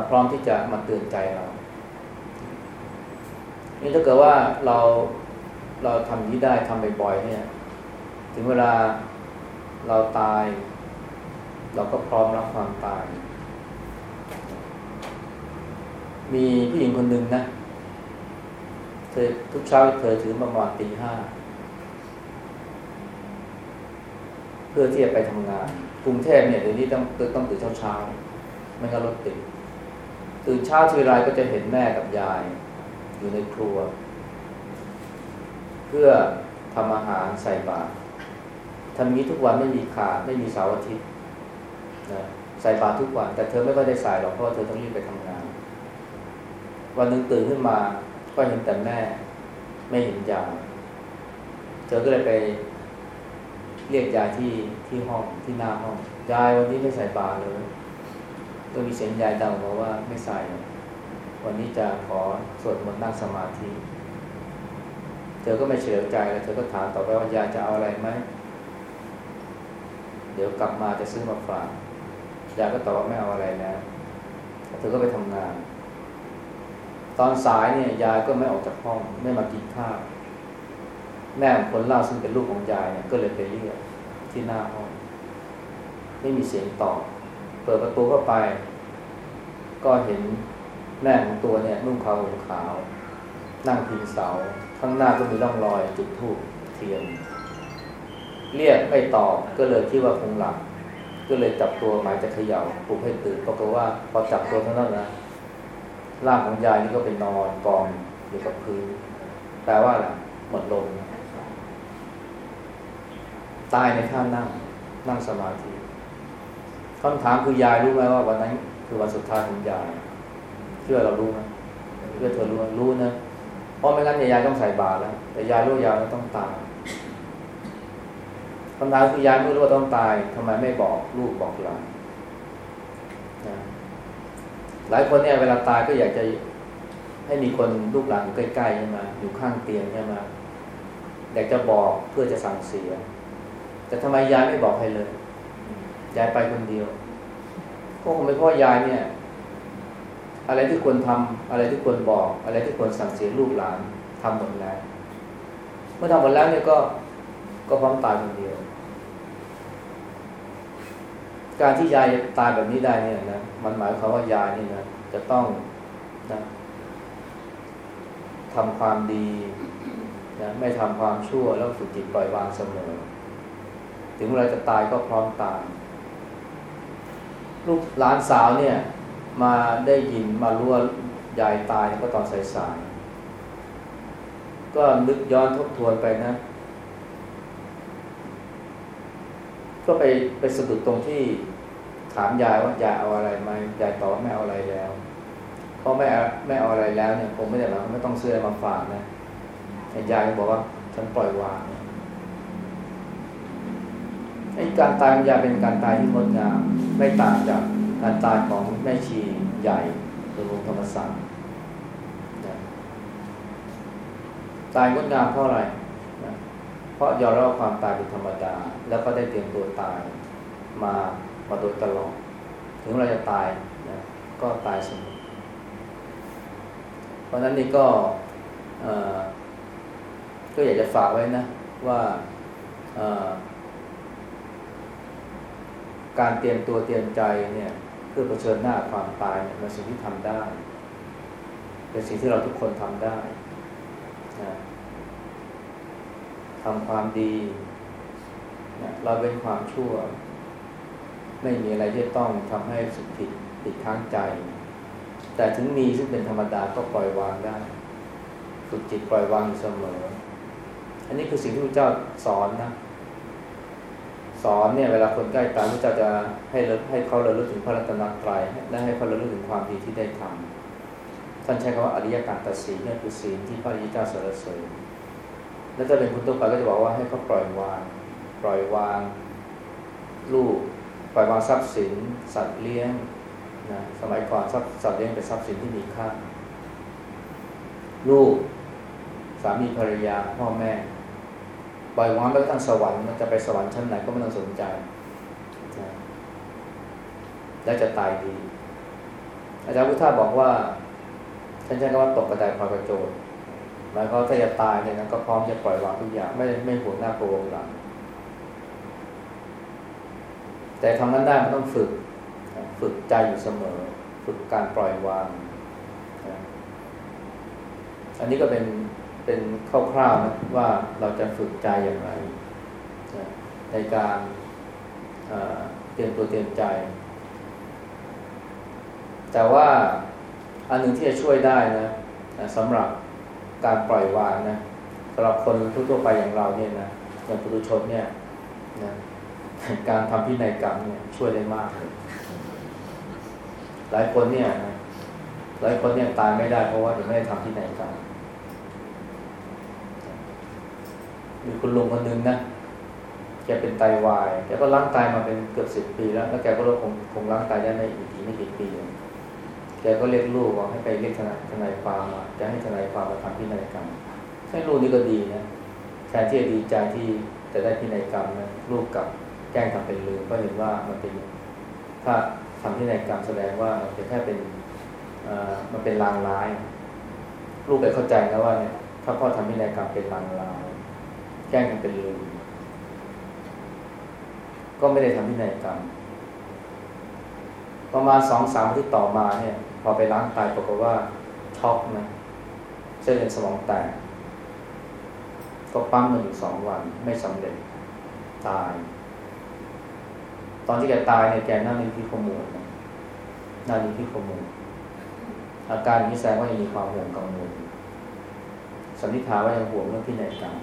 พร้อมที่จะมาเตือนใจเรานี่ถ้าเกิดว่าเราเราทำนี้ได้ทำบ่อยๆเนี่ย ถึงเวลา เราตาย เราก็พร้อมรับความตาย มีผู้หญิงคนหนึ่งนะเธอทุกเช้าเธอถือประมาตีห้าเพื่อที่จะไปทำงาน กรุงเทพเนี่ยเดี๋ยวนี้ต้องต้องตื่นเช้าเช้าไม่งั้นรถติดตื่นเช้าทีไรก็จะเห็นแม่กับยาย อยู่ในครัว เพื่อทำอาหารใส่บาตร ทำนี้ทุกวันไม่มีขาดไม่มีเสาร์อาทิตย์นะใส่บาตรทุกวัน แต่เธอไม่ค่อยได้ใส่หรอกเพราะเธอต้องรีบไปทำงาน วันหนึ่งตื่นขึ้นมาก็เห็นแต่แม่ ไม่เห็นยายเธอก็เลยไปเรียกยายที่ที่ห้องที่หน้าห้องยายวันนี้ไม่ใส่บาตรเลยก็มีเสียงยายดังมาว่าไม่ใส่ วันนี้จะขอสวดมนต์นั่งสมาธิ เธอก็ไม่เฉลียวใจแล้วเธอก็ถามต่อไปว่ายายจะเอาอะไรไหม เดี๋ยวกลับมาจะซื้อมาฝากยายก็ตอบว่าไม่เอาอะไรแล้วเธอก็ไปทำงาน ตอนสายเนี่ยยายก็ไม่ออกจากห้องไม่มากินข้าวแม่ของคนเล่าซึ่งเป็นลูกของยายเนี่ยก็เลยไปเรียกที่หน้าห้อง ไม่มีเสียงตอบเปิดประตูเข้าไป ก็เห็นแม่ของตัวเนี่ยนุ่งขาวห่มขาว นั่งพิงเสา ข้างหน้าก็มีร่องรอยจุดธูปเทียน เรียกไม่ตอบก็เลยคิดว่าคงหลับก็เลยจับตัวหมายจะเขย่าปลุกให้ตื่นปรากฏว่าพอจับตัวเท่านั้นนะร่างของยายนี่ก็ไปนอนกองอยู่กับพื้นแปลว่าอะไรหมดลมตายในท่านั่งนั่งสมาธิคำถามคือยายรู้ไหมว่าวันนั้นคือวันสุดท้ายของยายเชื่อเรารู้ไหมเชื่อเธอรู้รู้นะเพราะไม่งั้นยายต้องใส่บาตรแล้วแต่ยายรู้ยายต้องตาย คำถามคือยายไม่รู้ว่าต้องตายทำไมไม่บอกลูกบอกหลานนะหลายคนเนี่ยเวลาตายก็อยากจะให้มีคนลูกหลานอยู่ใกล้ๆใช่ไหมอยู่ข้างเตียงใช่ไหมอยากจะบอกเพื่อจะสั่งเสีย แต่ทำไมยายไม่บอกให้เลยยายไปคนเดียวก็คงเป็นเพราะยายเนี่ย อะไรที่ควรทำอะไรที่ควรบอก อะไรที่ควรสั่งเสียลูกหลานทำหมดแล้ว เมื่อทำหมดแล้วเนี่ยก็ก็พร้อมตายคนเดียว การที่ยายตายแบบนี้ได้เนี่ยนะมันหมายความว่ายายนี่นะจะต้องนะทำความดีนะไม่ทำความชั่วแล้วฝึกจิตปล่อยวางเสมอ ถึงเวลาจะตายก็พร้อมตายลูกหลานสาวเนี่ย มาได้ยินมารู้ว่ายายตายก็ตอนสายๆก็นึกย้อนทบทวนไปนะ ก็ไปไปสะดุดตรงที่ ถามยายว่ายายเอาอะไรไหมยายตอบว่าไม่เอาอะไรแล้วเพราะไม่ไม่เอาอะไรแล้วเนี่ยผมไม่ได้หมายไม่ต้องซื้ออะไรมาฝากนะยายก็บอกว่าฉันปล่อยวางไอ้การตายของยายเป็นการตายที่งดงามไม่ต่างจากการตายของแม่ชีใหญ่หรือวงธรรมศาสตร์ตายงดงามเพราะอะไร เพราะยอมรับความตายเป็นธรรมดา แล้วก็ได้เตรียมตัวตายมา มาโดยตลอด ถึงเราจะตายนะก็ตายเสมอเพราะนั้นนี่ก็ก็อยากจะฝากไว้นะว่าการเตรียมตัวเตรียมใจเนี่ยเพื่อเผชิญหน้าความตายเนี่ยเป็นสิ่งที่ทำได้ เป็นสิ่งที่เราทุกคนทำได้นะทำความดีนะเราเป็นความชั่ว ไม่มีอะไรที่ต้องทำให้สุดผิดติดค้างใจ แต่ถึงมีซึ่งเป็นธรรมดาก็ปล่อยวางได้ ฝึกจิตปล่อยวางเสมอ อันนี้คือสิ่งที่พระเจ้าสอนนะสอนเนี่ยเวลาคนใกล้ตายพระเจ้าจะให้ให้เขาระลึกถึงพระรัตนตรัยและให้เขาระลึกถึงความดีที่ได้ทำท่านใช้คำว่าอริยการตัดสีนี่คือศีลที่พระริยเจ้าสรรเสริญแล้วถ้าเป็นคุณตุ๊กไปก็จะบอกว่าให้เขาปล่อยวาง ปล่อยวางลูก ปล่อยวางทรัพย์สิน สัตว์เลี้ยงนะสมัยก่อนทรัพย์สัตว์เลี้ยงเป็นทรัพย์สินที่มีค่าลูก สามีภรรยาพ่อแม่ปล่อยวางไปทั้งสวรรค์มันจะไปสวรรค์ชั้นไหนก็ไม่ต้องสนใจนะแล้วจะตายดี อาจารย์พุทธาบอกว่าท่านใช้คำว่าตกกระไดพลอยกระโจนหมายความว่าถ้าจะตายเนี่ยนะก็พร้อมจะปล่อยวางทุกอย่างไม่ไม่หวงหน้าโกงหลัง แต่ทำนั้นได้มันต้องฝึก ฝึกใจอยู่เสมอ ฝึกการปล่อยวาง อันนี้ก็เป็นเป็นคร่าวๆนะว่าเราจะฝึกใจอย่างไร ในการเตรียมตัวเตรียมใจ แต่ว่าอันหนึ่งที่จะช่วยได้นะสำหรับการปล่อยวางนะสำหรับคนทั่วไปอย่างเราเนี่ยนะอย่างปุถุชนเนี่ยนะ การทำพินัยกรรมเนี่ยช่วยได้มากเลยหลายคนเนี่ยหลายคนเนี่ยตายไม่ได้เพราะว่ายังไม่ได้ทำพินัยกรรมมีคุณลุงคนหนึ่งนะแกเป็นไตาวายแกก็ล้างตายมาเป็นเกือบสิบปีแล้ว แล้วแกก็รู้คงคงล้างตายได้ไม่อีกไม่กี่ปีแกก็เรียกลูกว่าให้ไปเรียกทนายทนายความมาจะให้ทนายความมาทำพินัยกรรมให้ลูกนี่ก็ดีนะแทนที่จะดีใจที่จะได้พินัยกรรมนะลูกกับ แจ้งทำเป็นลืมก็เห็นว่ามันเป็นถ้าทำพินัยกรรมแสดงว่ามันเป็นแค่เป็นมันเป็นลางร้าย ลูกไปเข้าใจแล้วว่าเนี่ยถ้าพ่อทำพินัยกรรมเป็นลางร้ายแจ้งทำเป็นลืมก็ไม่ได้ทำพินัยกรรมประมาณสองสามที่ต่อมาเนี่ย พอไปล้างตายปรากฏว่าช็อกนะเส้นเลือดสมองแตกก็ปั๊มมันอยู่สองวันไม่สำเร็จตาย ตอนที่แกตายเนี่ยแกนั่งในที่ขมูลนะนั่งในที่ขมูลอาการนี้แสดงว่ายังมีความห่วงกังวลสันนิษฐานว่ายังห่วงเรื่องพินัยกรรม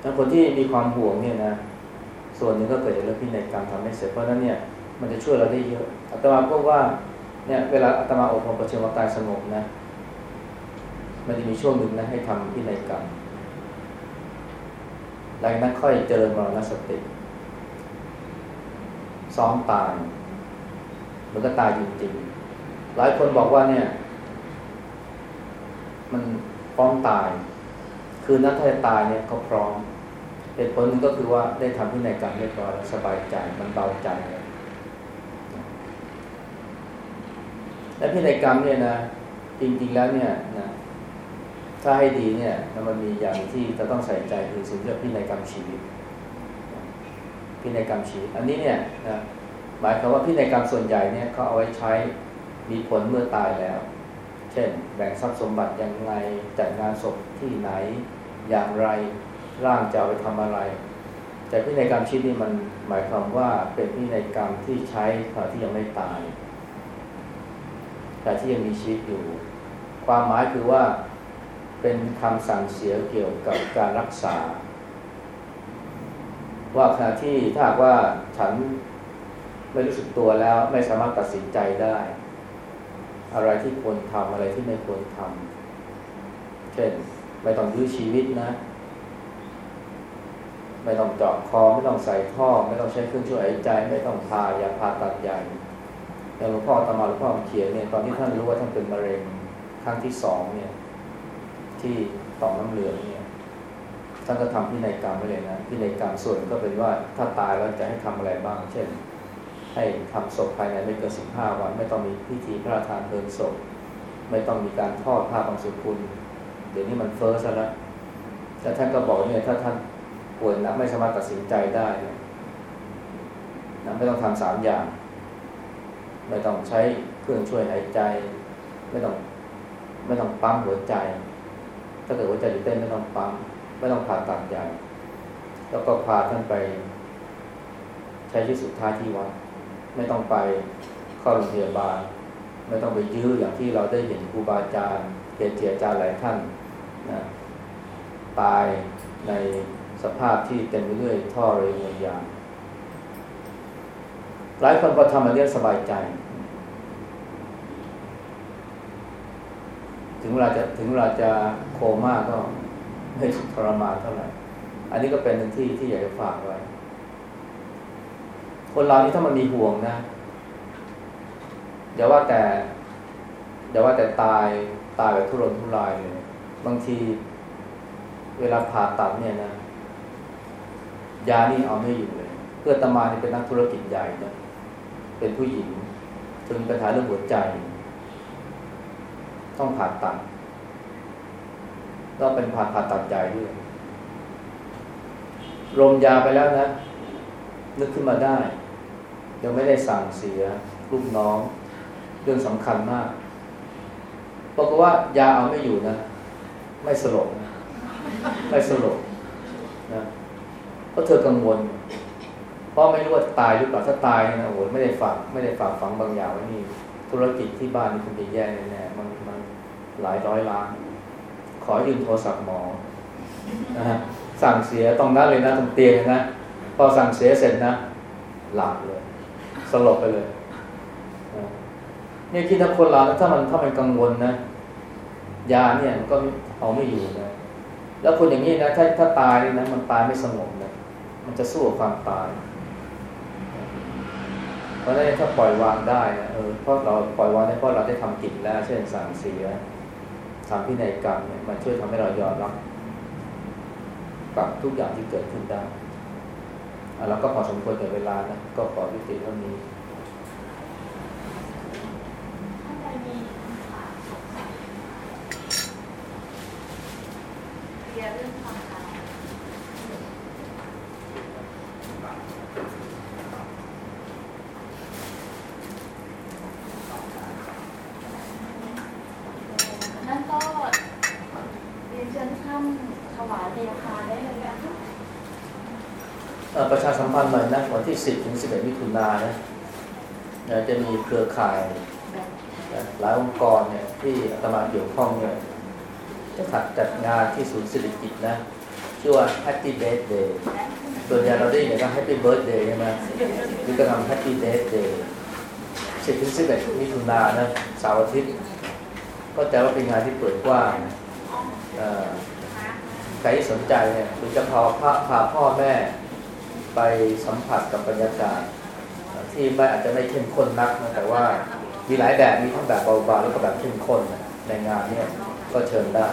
แล้วคนที่มีความห่วงเนี่ยนะ ส่วนหนึ่งก็เกิดจากเรื่องพินัยกรรมทำให้เสร็จเพราะนั้นเนี่ย มันจะช่วยเราได้เยอะอาตมาพบว่าเนี่ยเวลาอาตมาอบรมประชุมกายสงบนะ มันจะมีช่วงหนึ่งนะให้ทำพินัยกรรม หลังนั้นค่อยเจริญมรณสติ ซ้อมตายมันก็ตายจริงๆ หลายคนบอกว่าเนี่ย มันพร้อมตาย คือนักถ้าจะตายเนี่ยเขาพร้อมเหตุผลหนึ่งก็คือว่าได้ทำพินัยกรรมเรียบร้อยสบายใจมันเบาใจ และพินัยกรรมเนี่ยนะจริงๆแล้วเนี่ยนะ ถ้าให้ดีเนี่ยมันมีอย่างที่จะต้องใส่ใจคือสิ่งที่เรียกพินัยกรรมชีวิตพินัยกรรมชีวิต อันนี้เนี่ยนะหมายความว่าพินัยกรรมส่วนใหญ่เนี่ยเขาเอาไว้ใช้มีผลเมื่อตายแล้ว เช่น แบ่งทรัพย์สมบัติย่างไรจัดงานศพที่ไหนอย่างไรร่างจะเอาไปทำอะไร แต่พินัยกรรมชีวิตนี่มันหมายความว่าเป็นพินัยกรรมที่ใช้ตอนที่ยังไม่ตาย แต่ที่ยังมีชีวิตอยู่ ความหมายคือว่า เป็นคำสั่งเสียเกี่ยวกับการรักษา ว่าขณะที่ถ้าหากว่าฉันไม่รู้สึกตัวแล้วไม่สามารถตัดสินใจได้ อะไรที่ควรทำอะไรที่ไม่ควรทำเช่นไม่ต้องยื้อชีวิตนะ ไม่ต้องเจาะคอไม่ต้องใส่ท่อ ไม่ต้องใช้เครื่องช่วยหายใจ ไม่ต้องพายาผ่าตัดใหญ่อย่างหลวงพ่อตมาหลวงพ่อเขียนเนี่ยตอนที่ท่านรู้ว่าท่านเป็นมะเร็งครั้งที่สองเนี่ย ที่ต่อมน้ำเหลืองเนี่ยท่านก็ทำพินัยกรรมไว้เลยนะพินัยกรรมส่วนก็เป็นว่าถ้าตายแล้วจะให้ทำอะไรบ้าง เช่น ให้ทำศพภายในไม่เกินสิบห้าวัน ไม่ต้องมีพิธีพระราชทานเพลิงศพ ไม่ต้องมีการทอดผ้าบางสุกุล เดี๋ยวนี้มันเฟ้อซะแล้วแต่ท่านก็บอกเนี่ยถ้าท่านป่วยนะไม่สามารถตัดสินใจได้นะไม่ต้องทำสามอย่าง ไม่ต้องใช้เครื่องช่วยหายใจ ไม่ต้องไม่ต้องปั๊มหัวใจ ถ้าเกิดหัวใจหยุดเต้นไม่ต้องปั๊มไม่ต้องผ่าตัดใหญ่แล้วก็พาท่านไป ใช้ชีวิตสุดท้ายที่วัดไม่ต้องไปเข้าโรงพยาบาล ไม่ต้องไปยื้ออย่างที่เราได้เห็นครูบาอาจารย์เกจิอาจารย์หลายท่านนะตายในสภาพที่เต็มไปด้วยท่อเระยงยางหลายคนพอทำมาเรียสบายใจ ถึงเวลาจะถึงเวลาจะโคม่าก็ไม่ทุกทรมานเท่าไหร่ อันนี้ก็เป็นหนึ่งที่ที่อยากจะฝากไว้ คนเรานี่ถ้ามันมีห่วงนะอย่าว่าแต่อย่าว่าแต่ตายตายแบบทุรนทุรายเลย บางทีเวลาผ่าตัดเนี่ยนะ ยานี่เอาไม่อยู่เลย เพื่อตมาเนี่เป็นนักธุรกิจใหญ่นะเป็นผู้หญิงจนปัญหาเรื่องหัวใจ ต้องผ่าตัดต้องเป็นผ่าผ่าตัดใหญ่ด้วยรมยาไปแล้วนะ นึกขึ้นมาได้ ยังไม่ได้สั่งเสียลูกน้อง เรื่องสำคัญมากบอกว่ายาเอาไม่อยู่นะ ไม่สลบนะไม่สลบนะเพราะเธอกังวล เพราะไม่รู้ว่าตายหรือเปล่าถ้าตายนะโอ้โหไม่ได้ฝากไม่ได้ฝากฝังบางอย่างไว้นี่ธุรกิจที่บ้านนี่คงจะแย่แน่ๆมันมัน หลายร้อยล้าน ขอยืมโทรศัพท์หมอนะฮะสั่งเสียตรงนั้นเลยนะตรงเตียงนะพอสั่งเสียเสร็จนะ หลับเลย สลบไปเลยนะเนี่ยคิดถ้าคนเราถ้ามันถ้ามันกังวลนะยาเนี่ยมันก็เอาไม่อยู่นะแล้วคนอย่างนี้นะถ้าถ้าตายนี่นะมันตายไม่สงบนะมันจะสู้กับความตายเพราะฉะนั้นถ้าปล่อยวางได้นะเออเพราะเราปล่อยวางได้เพราะเราได้ทำกิจแล้ว เช่นสั่งเสีย ทำพินัยกรรมเนี่ยมันช่วยทำให้เรายอมรับกับทุกอย่างที่เกิดขึ้นได้อะเราก็พอสมควรกับเวลานะก็ขอยุติเท่านี้ ท่านใดมีคำถามสงสัยเคลียร์เรื่องความตายนั่นก็เรียนเชิญท่านถวายเดียคาได้เลยนะคะ เอ่อประชาสัมพันธ์หน่อยนะวันที่ 10 ถึง 11มิถุนายนนะเดี๋ยจะมีเครือข่ายนะหลายองค์กรเนี่ยที่อาตมาเกี่ยวข้องเนี่ยจะจัดจัดงานที่ศูนย์สิริกิตนะชื่อว่า Happy Birthday ส่วนใหญ่เราได้ยินกัน Happy Birthday ใช่ไหมหรือก็ทำ Happy Birthday 10ถึง11มิถุนายนนะเสาร์อาทิตย์ ก็จะว่าเป็นงานที่เปิดกว้างใครที่สนใจเนี่ยหรือจะพาพาพ่อแม่ไปสัมผัสกับบรรยากาศ ที่ไม่อาจจะไม่เข้มข้นนักนะแต่ว่ามีหลายแบบมีทั้งแบบเบาๆแล้วก็แบบเข้มข้นในงานเนี่ยก็เชิญได้